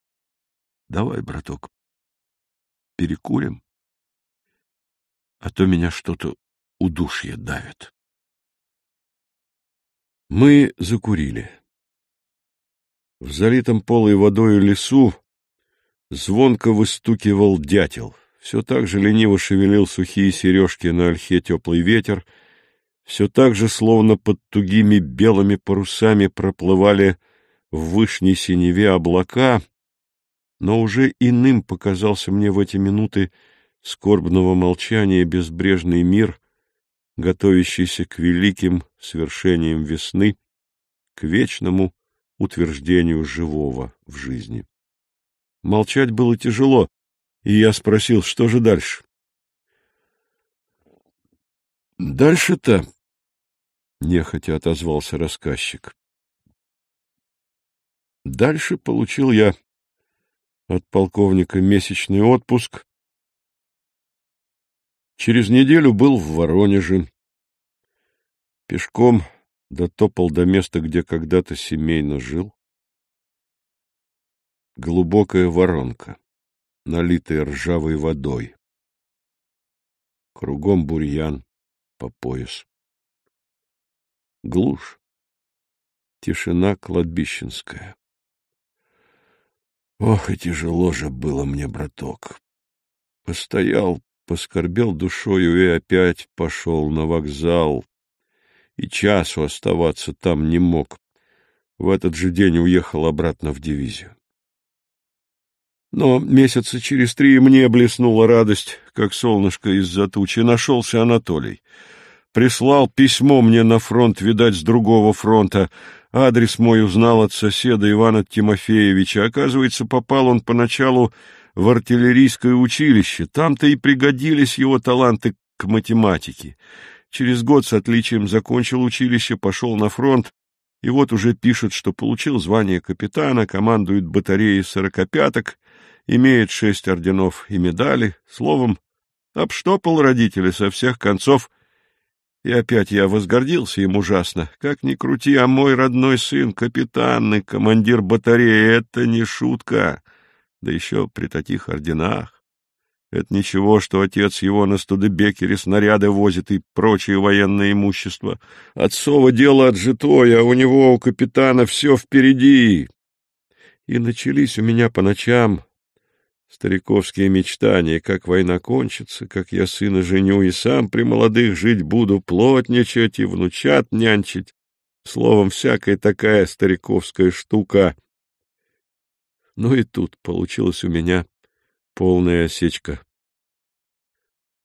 — Давай, браток, перекурим а то меня что-то удушье давит. Мы закурили. В залитом полой водой лесу звонко выстукивал дятел. Все так же лениво шевелил сухие сережки на ольхе теплый ветер, все так же, словно под тугими белыми парусами, проплывали в вышней синеве облака, но уже иным показался мне в эти минуты скорбного молчания безбрежный мир, готовящийся к великим свершениям весны, к вечному утверждению живого в жизни. Молчать было тяжело, и я спросил, что же дальше? «Дальше-то...» — нехотя отозвался рассказчик. Дальше получил я от полковника месячный отпуск, Через неделю был в Воронеже. Пешком дотопал до места, где когда-то семейно жил. Глубокая воронка, налитая ржавой водой. Кругом бурьян по пояс. Глушь. Тишина кладбищенская. Ох, и тяжело же было мне, браток. Постоял, поскорбел душою и опять пошел на вокзал. И часу оставаться там не мог. В этот же день уехал обратно в дивизию. Но месяца через три мне блеснула радость, как солнышко из-за тучи. Нашелся Анатолий. Прислал письмо мне на фронт, видать, с другого фронта. Адрес мой узнал от соседа Ивана Тимофеевича. Оказывается, попал он поначалу в артиллерийское училище. Там-то и пригодились его таланты к математике. Через год с отличием закончил училище, пошел на фронт, и вот уже пишет, что получил звание капитана, командует батареей сорокопяток имеет шесть орденов и медали, словом, обштопал родителей со всех концов, и опять я возгордился им ужасно. Как ни крути, а мой родной сын, капитан и командир батареи, это не шутка, да еще при таких орденах. Это ничего, что отец его на Студебекере снаряды возит и прочее военное имущество. Отцово дело отжитое, а у него, у капитана, все впереди. И начались у меня по ночам стариковские мечтания, как война кончится, как я сына женю и сам при молодых жить буду, плотничать и внучат нянчить. Словом, всякая такая стариковская штука. Ну и тут получилось у меня полная осечка.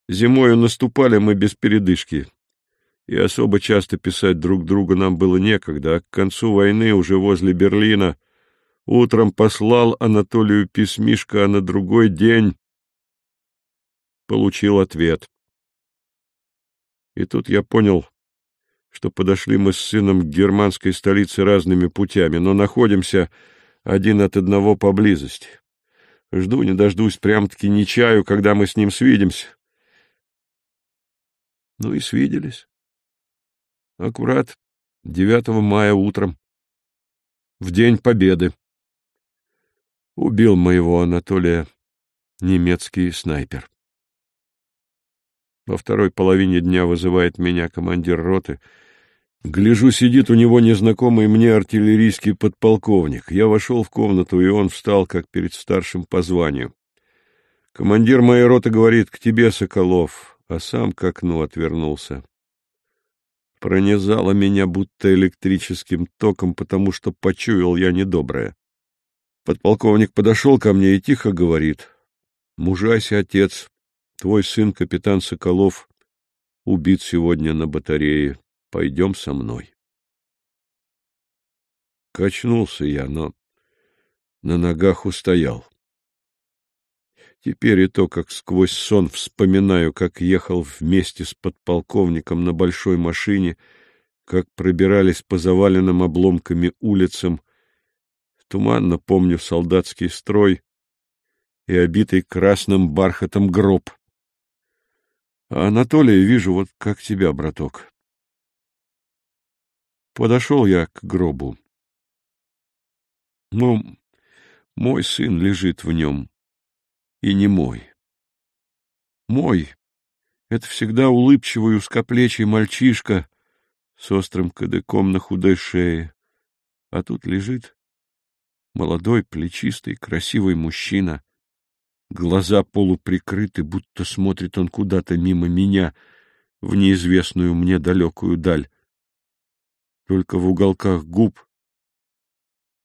Зимою наступали мы без передышки, и особо часто писать друг другу нам было некогда, а к концу войны уже возле Берлина утром послал Анатолию письмишко, а на другой день получил ответ. И тут я понял, что подошли мы с сыном к германской столице разными путями, но находимся один от одного поблизости. Жду не дождусь прям-таки не чаю, когда мы с ним свидимся. Ну и свиделись. Аккурат 9 мая утром, в День Победы. Убил моего Анатолия немецкий снайпер. Во второй половине дня вызывает меня командир роты — Гляжу, сидит у него незнакомый мне артиллерийский подполковник. Я вошел в комнату, и он встал, как перед старшим по званию. Командир моей роты говорит, к тебе, Соколов, а сам к окну отвернулся. Пронизало меня будто электрическим током, потому что почуял я недоброе. Подполковник подошел ко мне и тихо говорит, «Мужайся, отец, твой сын, капитан Соколов, убит сегодня на батарее. Пойдем со мной. Качнулся я, но на ногах устоял. Теперь и то, как сквозь сон вспоминаю, как ехал вместе с подполковником на большой машине, как пробирались по заваленным обломками улицам. Туманно помню солдатский строй и обитый красным бархатом гроб. А Анатолия вижу вот как тебя, браток. Подошел я к гробу. Ну, мой сын лежит в нем, и не мой. Мой — это всегда улыбчивый узкоплечий мальчишка с острым кадыком на худой шее, а тут лежит молодой, плечистый, красивый мужчина. Глаза полуприкрыты, будто смотрит он куда-то мимо меня, в неизвестную мне далекую даль только в уголках губ.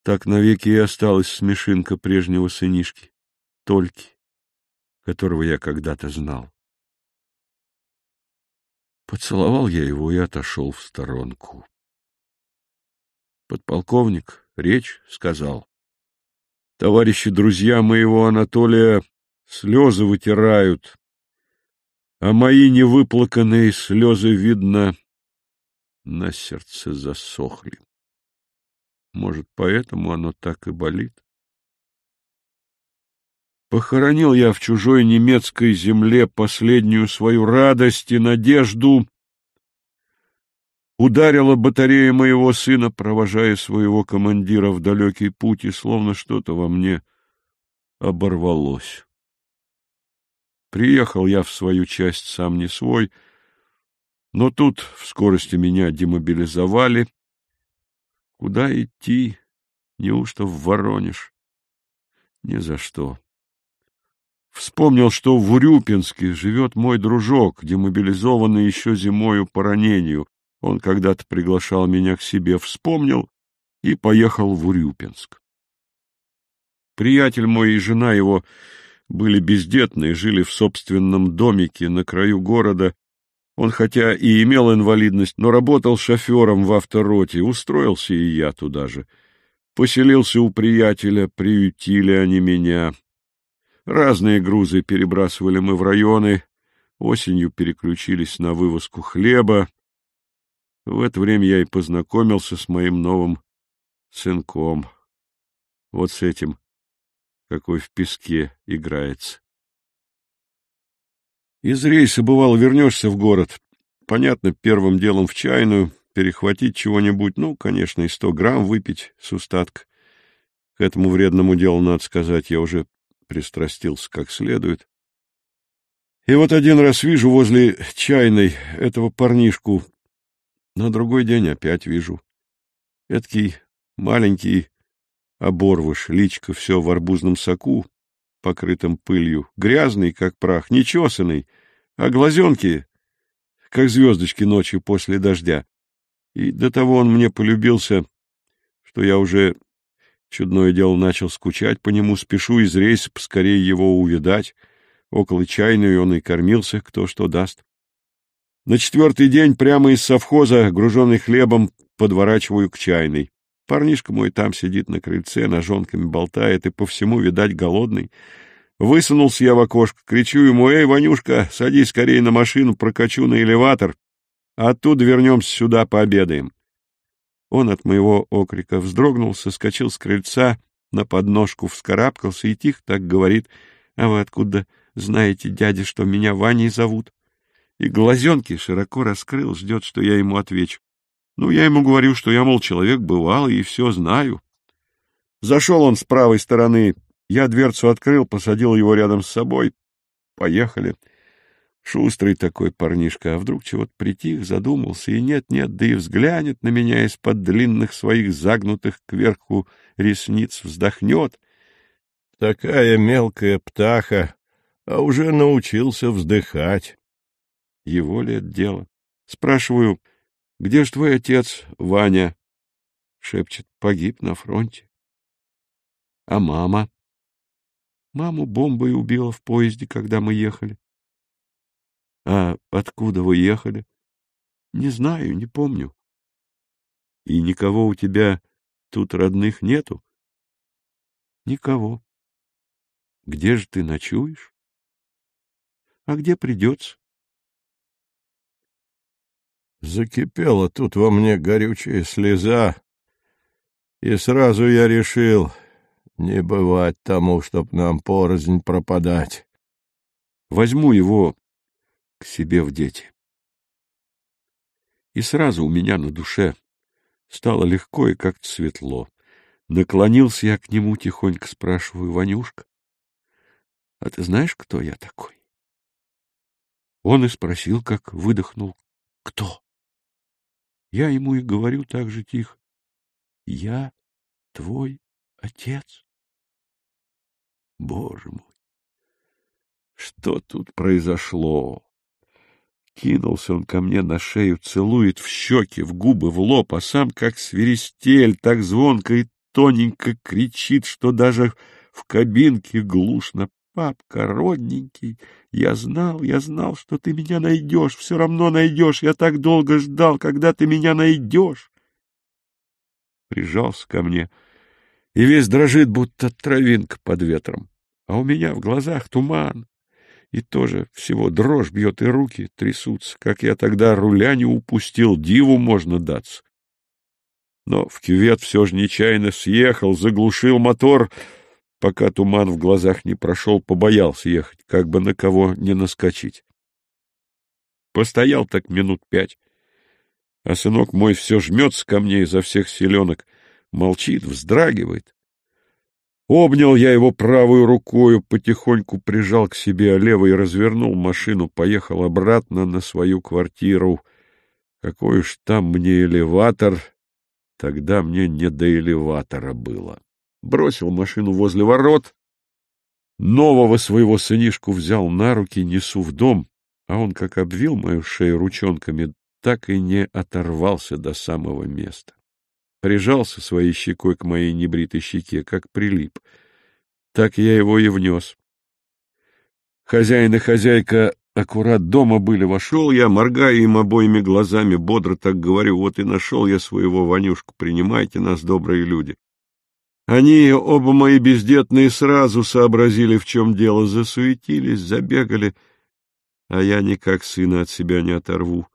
Так навеки и осталась смешинка прежнего сынишки, Тольки, которого я когда-то знал. Поцеловал я его и отошел в сторонку. Подполковник речь сказал. Товарищи, друзья моего Анатолия слезы вытирают, а мои невыплаканные слезы, видно, на сердце засохли. Может, поэтому оно так и болит? Похоронил я в чужой немецкой земле последнюю свою радость и надежду. Ударила батарея моего сына, провожая своего командира в далекий путь, и словно что-то во мне оборвалось. Приехал я в свою часть сам не свой — но тут в скорости меня демобилизовали. Куда идти? Неужто в Воронеж? Ни за что. Вспомнил, что в Урюпинске живет мой дружок, демобилизованный еще зимою по ранению. Он когда-то приглашал меня к себе, вспомнил и поехал в Урюпинск. Приятель мой и жена его были бездетны, жили в собственном домике на краю города он хотя и имел инвалидность, но работал шофером в автороте, устроился и я туда же. Поселился у приятеля, приютили они меня. Разные грузы перебрасывали мы в районы, осенью переключились на вывозку хлеба. В это время я и познакомился с моим новым сынком. Вот с этим какой в песке играется. Из рейса, бывало, вернешься в город. Понятно, первым делом в чайную, перехватить чего-нибудь, ну, конечно, и сто грамм выпить с устатка. К этому вредному делу, надо сказать, я уже пристрастился как следует. И вот один раз вижу возле чайной этого парнишку, на другой день опять вижу. Эдакий маленький оборвыш, личка все в арбузном соку, покрытым пылью, грязный, как прах, нечесанный, а глазенки, как звездочки ночью после дождя. И до того он мне полюбился, что я уже, чудное дело, начал скучать по нему, спешу из рейса поскорее его увидать. Около чайной он и кормился, кто что даст. На четвертый день прямо из совхоза, груженный хлебом, подворачиваю к чайной. Парнишка мой там сидит на крыльце, ножонками болтает и по всему, видать, голодный. Высунулся я в окошко, кричу ему, «Эй, Ванюшка, садись скорее на машину, прокачу на элеватор, а оттуда вернемся сюда, пообедаем». Он от моего окрика вздрогнул, соскочил с крыльца, на подножку вскарабкался и тихо так говорит, «А вы откуда знаете, дядя, что меня Ваней зовут?» И глазенки широко раскрыл, ждет, что я ему отвечу. Ну, я ему говорю, что я, мол, человек бывалый и все знаю. Зашел он с правой стороны, я дверцу открыл, посадил его рядом с собой. Поехали. Шустрый такой парнишка, а вдруг чего-то притих, задумался, и нет-нет, да и взглянет на меня из-под длинных своих загнутых кверху ресниц, вздохнет. Такая мелкая птаха, а уже научился вздыхать. Его ли это дело? Спрашиваю, где ж твой отец, Ваня? Шепчет, погиб на фронте. А мама? Маму бомбой убила в поезде, когда мы ехали. А откуда вы ехали? Не знаю, не помню. И никого у тебя тут родных нету? Никого. Где же ты ночуешь? А где придется? Закипела тут во мне горючая слеза, и сразу я решил не бывать тому, чтоб нам порознь пропадать. Возьму его к себе в дети. И сразу у меня на душе стало легко и как-то светло. Наклонился я к нему, тихонько спрашиваю, Ванюшка, а ты знаешь, кто я такой? Он и спросил, как выдохнул, кто? Я ему и говорю так же тихо. Я твой отец. Боже мой! Что тут произошло? Кинулся он ко мне на шею, целует в щеки, в губы, в лоб, а сам, как свиристель, так звонко и тоненько кричит, что даже в кабинке глушно Папка, родненький, я знал, я знал, что ты меня найдешь, все равно найдешь, я так долго ждал, когда ты меня найдешь. Прижался ко мне и весь дрожит, будто травинка под ветром, а у меня в глазах туман, и тоже всего дрожь бьет, и руки трясутся, как я тогда руля не упустил, диву можно даться. Но в кювет все же нечаянно съехал, заглушил мотор — Пока туман в глазах не прошел, побоялся ехать, как бы на кого не наскочить. Постоял так минут пять, а сынок мой все жмется ко мне изо всех селенок, молчит, вздрагивает. Обнял я его правую рукою, потихоньку прижал к себе, а левой развернул машину, поехал обратно на свою квартиру. Какой уж там мне элеватор, тогда мне не до элеватора было бросил машину возле ворот, нового своего сынишку взял на руки, несу в дом, а он, как обвил мою шею ручонками, так и не оторвался до самого места. Прижался своей щекой к моей небритой щеке, как прилип. Так я его и внес. Хозяин и хозяйка аккурат дома были. Вошел я, моргая им обоими глазами, бодро так говорю, вот и нашел я своего Ванюшку, принимайте нас, добрые люди. Они, оба мои бездетные, сразу сообразили, в чем дело, засуетились, забегали, а я никак сына от себя не оторву.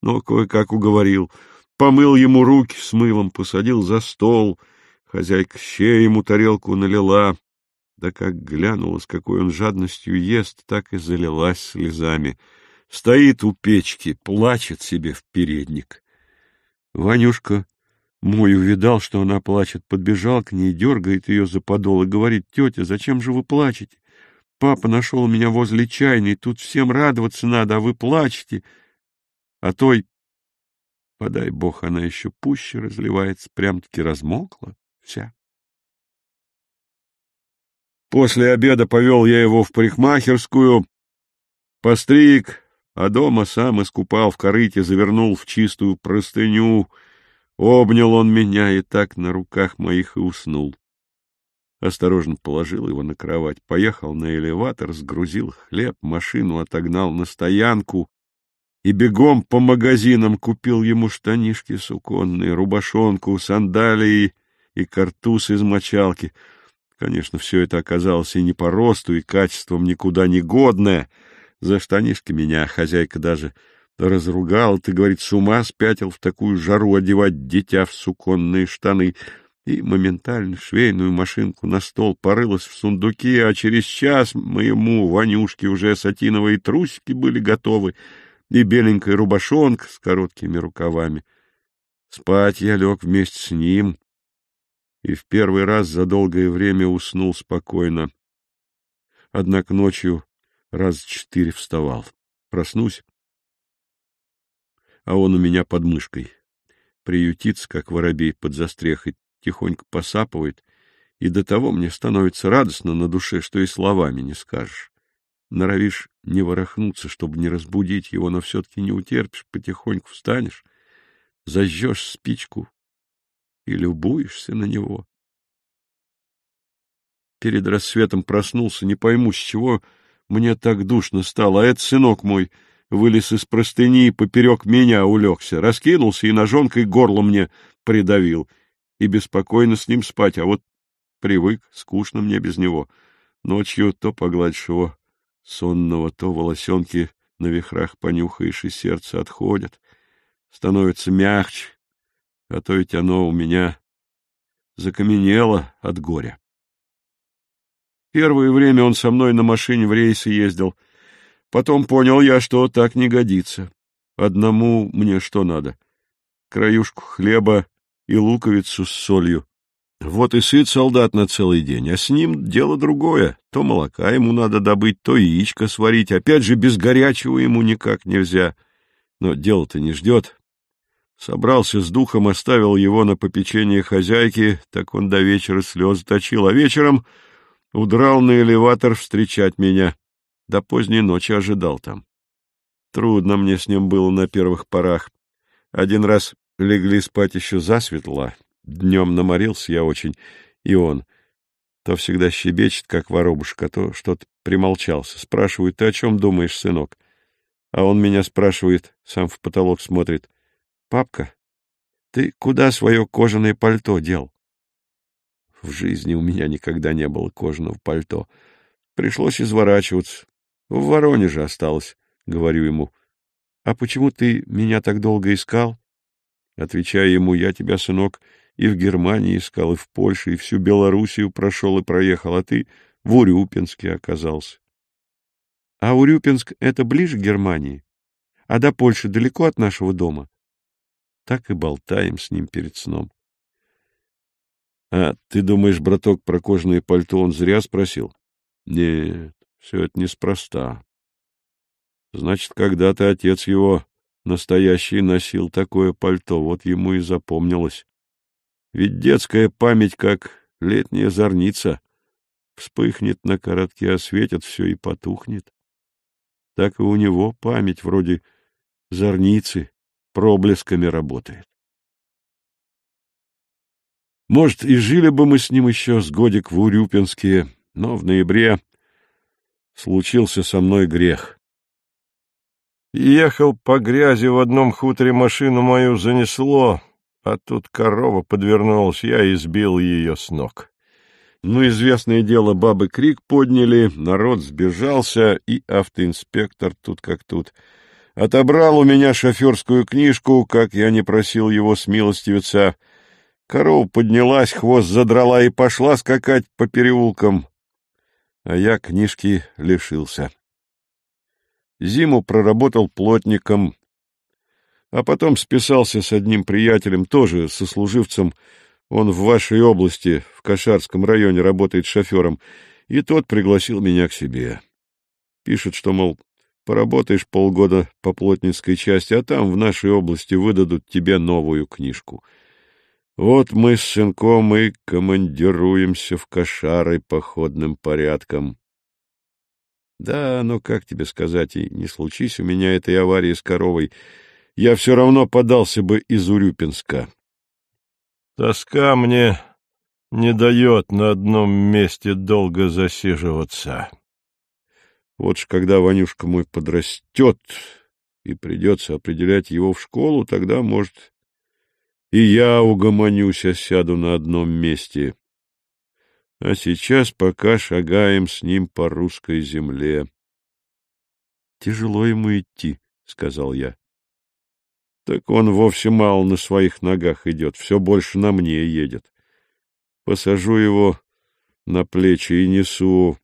Но кое-как уговорил. Помыл ему руки с мылом, посадил за стол. Хозяйка щей ему тарелку налила. Да как глянула, с какой он жадностью ест, так и залилась слезами. Стоит у печки, плачет себе в передник. Ванюшка мой увидал, что она плачет, подбежал к ней, дергает ее за подол и говорит, «Тетя, зачем же вы плачете? Папа нашел меня возле чайной, тут всем радоваться надо, а вы плачете». А той, подай бог, она еще пуще разливается, прям-таки размокла вся. После обеда повел я его в парикмахерскую, постриг, а дома сам искупал в корыте, завернул в чистую простыню. Обнял он меня и так на руках моих и уснул. Осторожно положил его на кровать, поехал на элеватор, сгрузил хлеб, машину отогнал на стоянку и бегом по магазинам купил ему штанишки суконные, рубашонку, сандалии и картуз из мочалки. Конечно, все это оказалось и не по росту, и качеством никуда не годное — за штанишки меня хозяйка даже разругала. Ты, говорит, с ума спятил в такую жару одевать дитя в суконные штаны. И моментально швейную машинку на стол порылась в сундуке, а через час моему Ванюшке уже сатиновые трусики были готовы и беленькая рубашонка с короткими рукавами. Спать я лег вместе с ним и в первый раз за долгое время уснул спокойно. Однако ночью раз четыре вставал. Проснусь, а он у меня под мышкой. Приютится, как воробей под застрехой, тихонько посапывает, и до того мне становится радостно на душе, что и словами не скажешь. Норовишь не ворохнуться, чтобы не разбудить его, но все-таки не утерпишь, потихоньку встанешь, зажжешь спичку и любуешься на него. Перед рассветом проснулся, не пойму, с чего мне так душно стало, а этот сынок мой вылез из простыни и поперек меня улегся, раскинулся и ножонкой горло мне придавил. И беспокойно с ним спать, а вот привык, скучно мне без него. Ночью то погладишь его сонного, то волосенки на вихрах понюхаешь, и сердце отходит, становится мягче, а то ведь оно у меня закаменело от горя. Первое время он со мной на машине в рейсы ездил. Потом понял я, что так не годится. Одному мне что надо? Краюшку хлеба и луковицу с солью. Вот и сыт солдат на целый день, а с ним дело другое. То молока ему надо добыть, то яичко сварить. Опять же, без горячего ему никак нельзя. Но дело-то не ждет. Собрался с духом, оставил его на попечение хозяйки, так он до вечера слезы точил, а вечером Удрал на элеватор встречать меня. До поздней ночи ожидал там. Трудно мне с ним было на первых порах. Один раз легли спать еще засветло. Днем наморился я очень, и он. То всегда щебечет, как воробушка, то что-то примолчался. Спрашивает, ты о чем думаешь, сынок? А он меня спрашивает, сам в потолок смотрит. Папка, ты куда свое кожаное пальто дел? В жизни у меня никогда не было кожаного пальто. Пришлось изворачиваться. В Воронеже осталось, — говорю ему. — А почему ты меня так долго искал? Отвечаю ему, я тебя, сынок, и в Германии искал, и в Польше, и всю Белоруссию прошел и проехал, а ты в Урюпинске оказался. — А Урюпинск — это ближе к Германии? А до Польши далеко от нашего дома? Так и болтаем с ним перед сном. — А ты думаешь, браток, про кожаное пальто он зря спросил? — Нет, все это неспроста. Значит, когда-то отец его настоящий носил такое пальто, вот ему и запомнилось. Ведь детская память, как летняя зорница, вспыхнет на коротке, осветит все и потухнет. Так и у него память вроде зорницы проблесками работает. Может, и жили бы мы с ним еще с годик в Урюпинске, но в ноябре случился со мной грех. Ехал по грязи в одном хуторе, машину мою занесло, а тут корова подвернулась, я избил ее с ног. Ну, известное дело, бабы крик подняли, народ сбежался, и автоинспектор тут как тут. Отобрал у меня шоферскую книжку, как я не просил его смилостивиться — Корова поднялась, хвост задрала и пошла скакать по переулкам. А я книжки лишился. Зиму проработал плотником, а потом списался с одним приятелем, тоже сослуживцем. Он в вашей области, в Кошарском районе, работает шофером, и тот пригласил меня к себе. Пишет, что, мол, поработаешь полгода по плотницкой части, а там в нашей области выдадут тебе новую книжку. Вот мы с сынком и командируемся в Кошары походным порядком. Да, но как тебе сказать, и не случись у меня этой аварии с коровой, я все равно подался бы из Урюпинска. Тоска мне не дает на одном месте долго засиживаться. Вот ж когда Ванюшка мой подрастет и придется определять его в школу, тогда, может, и я угомонюсь, а сяду на одном месте. А сейчас пока шагаем с ним по русской земле. — Тяжело ему идти, — сказал я. — Так он вовсе мало на своих ногах идет, все больше на мне едет. Посажу его на плечи и несу,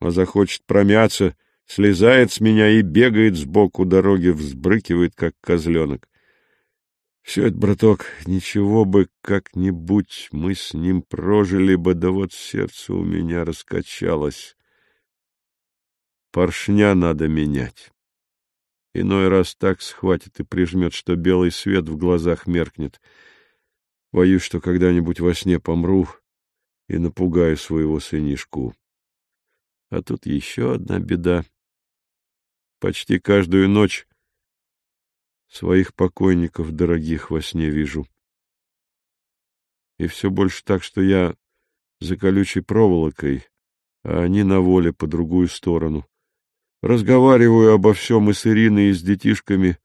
а захочет промяться, слезает с меня и бегает сбоку дороги, взбрыкивает, как козленок. Все это, браток, ничего бы как-нибудь мы с ним прожили бы, да вот сердце у меня раскачалось. Поршня надо менять. Иной раз так схватит и прижмет, что белый свет в глазах меркнет. Боюсь, что когда-нибудь во сне помру и напугаю своего сынишку. А тут еще одна беда. Почти каждую ночь Своих покойников дорогих во сне вижу. И все больше так, что я за колючей проволокой, а они на воле по другую сторону. Разговариваю обо всем и с Ириной, и с детишками,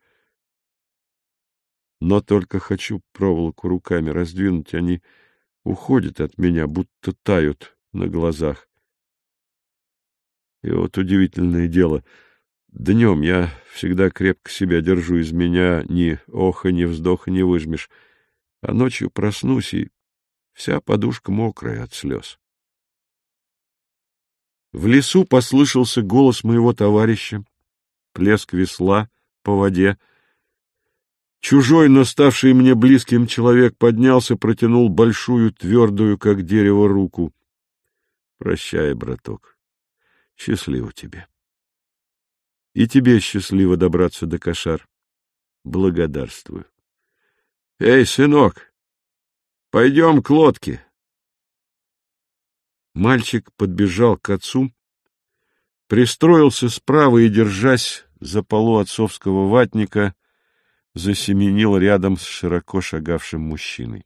но только хочу проволоку руками раздвинуть, они уходят от меня, будто тают на глазах. И вот удивительное дело — Днем я всегда крепко себя держу, из меня ни оха, ни вздоха не выжмешь, а ночью проснусь, и вся подушка мокрая от слез. В лесу послышался голос моего товарища, плеск весла по воде. Чужой, но ставший мне близким человек поднялся, протянул большую, твердую, как дерево, руку. Прощай, браток. Счастливо тебе. И тебе счастливо добраться до кошар. Благодарствую. Эй, сынок, пойдем к лодке. Мальчик подбежал к отцу, пристроился справа и, держась за полу отцовского ватника, засеменил рядом с широко шагавшим мужчиной.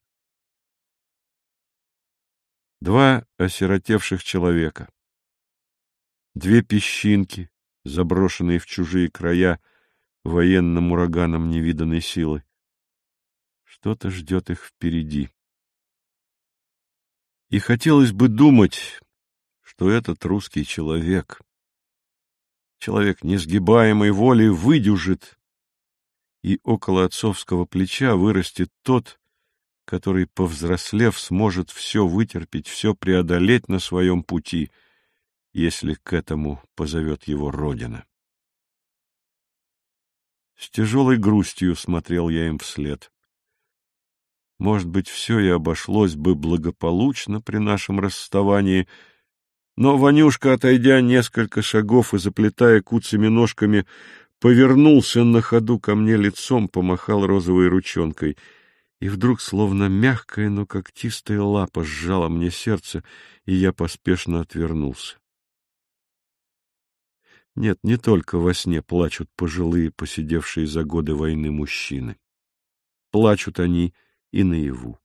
Два осиротевших человека, две песчинки, заброшенные в чужие края военным ураганом невиданной силы. Что-то ждет их впереди. И хотелось бы думать, что этот русский человек, человек несгибаемой воли, выдюжит, и около отцовского плеча вырастет тот, который, повзрослев, сможет все вытерпеть, все преодолеть на своем пути — если к этому позовет его Родина. С тяжелой грустью смотрел я им вслед. Может быть, все и обошлось бы благополучно при нашем расставании, но Ванюшка, отойдя несколько шагов и заплетая куцами ножками, повернулся на ходу ко мне лицом, помахал розовой ручонкой, и вдруг, словно мягкая, но когтистая лапа, сжала мне сердце, и я поспешно отвернулся. Нет, не только во сне плачут пожилые, посидевшие за годы войны мужчины. Плачут они и наяву.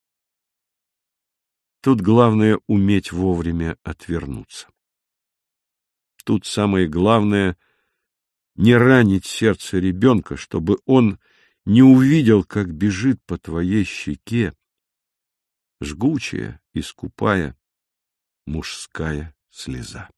Тут главное — уметь вовремя отвернуться. Тут самое главное — не ранить сердце ребенка, чтобы он не увидел, как бежит по твоей щеке жгучая и скупая мужская слеза.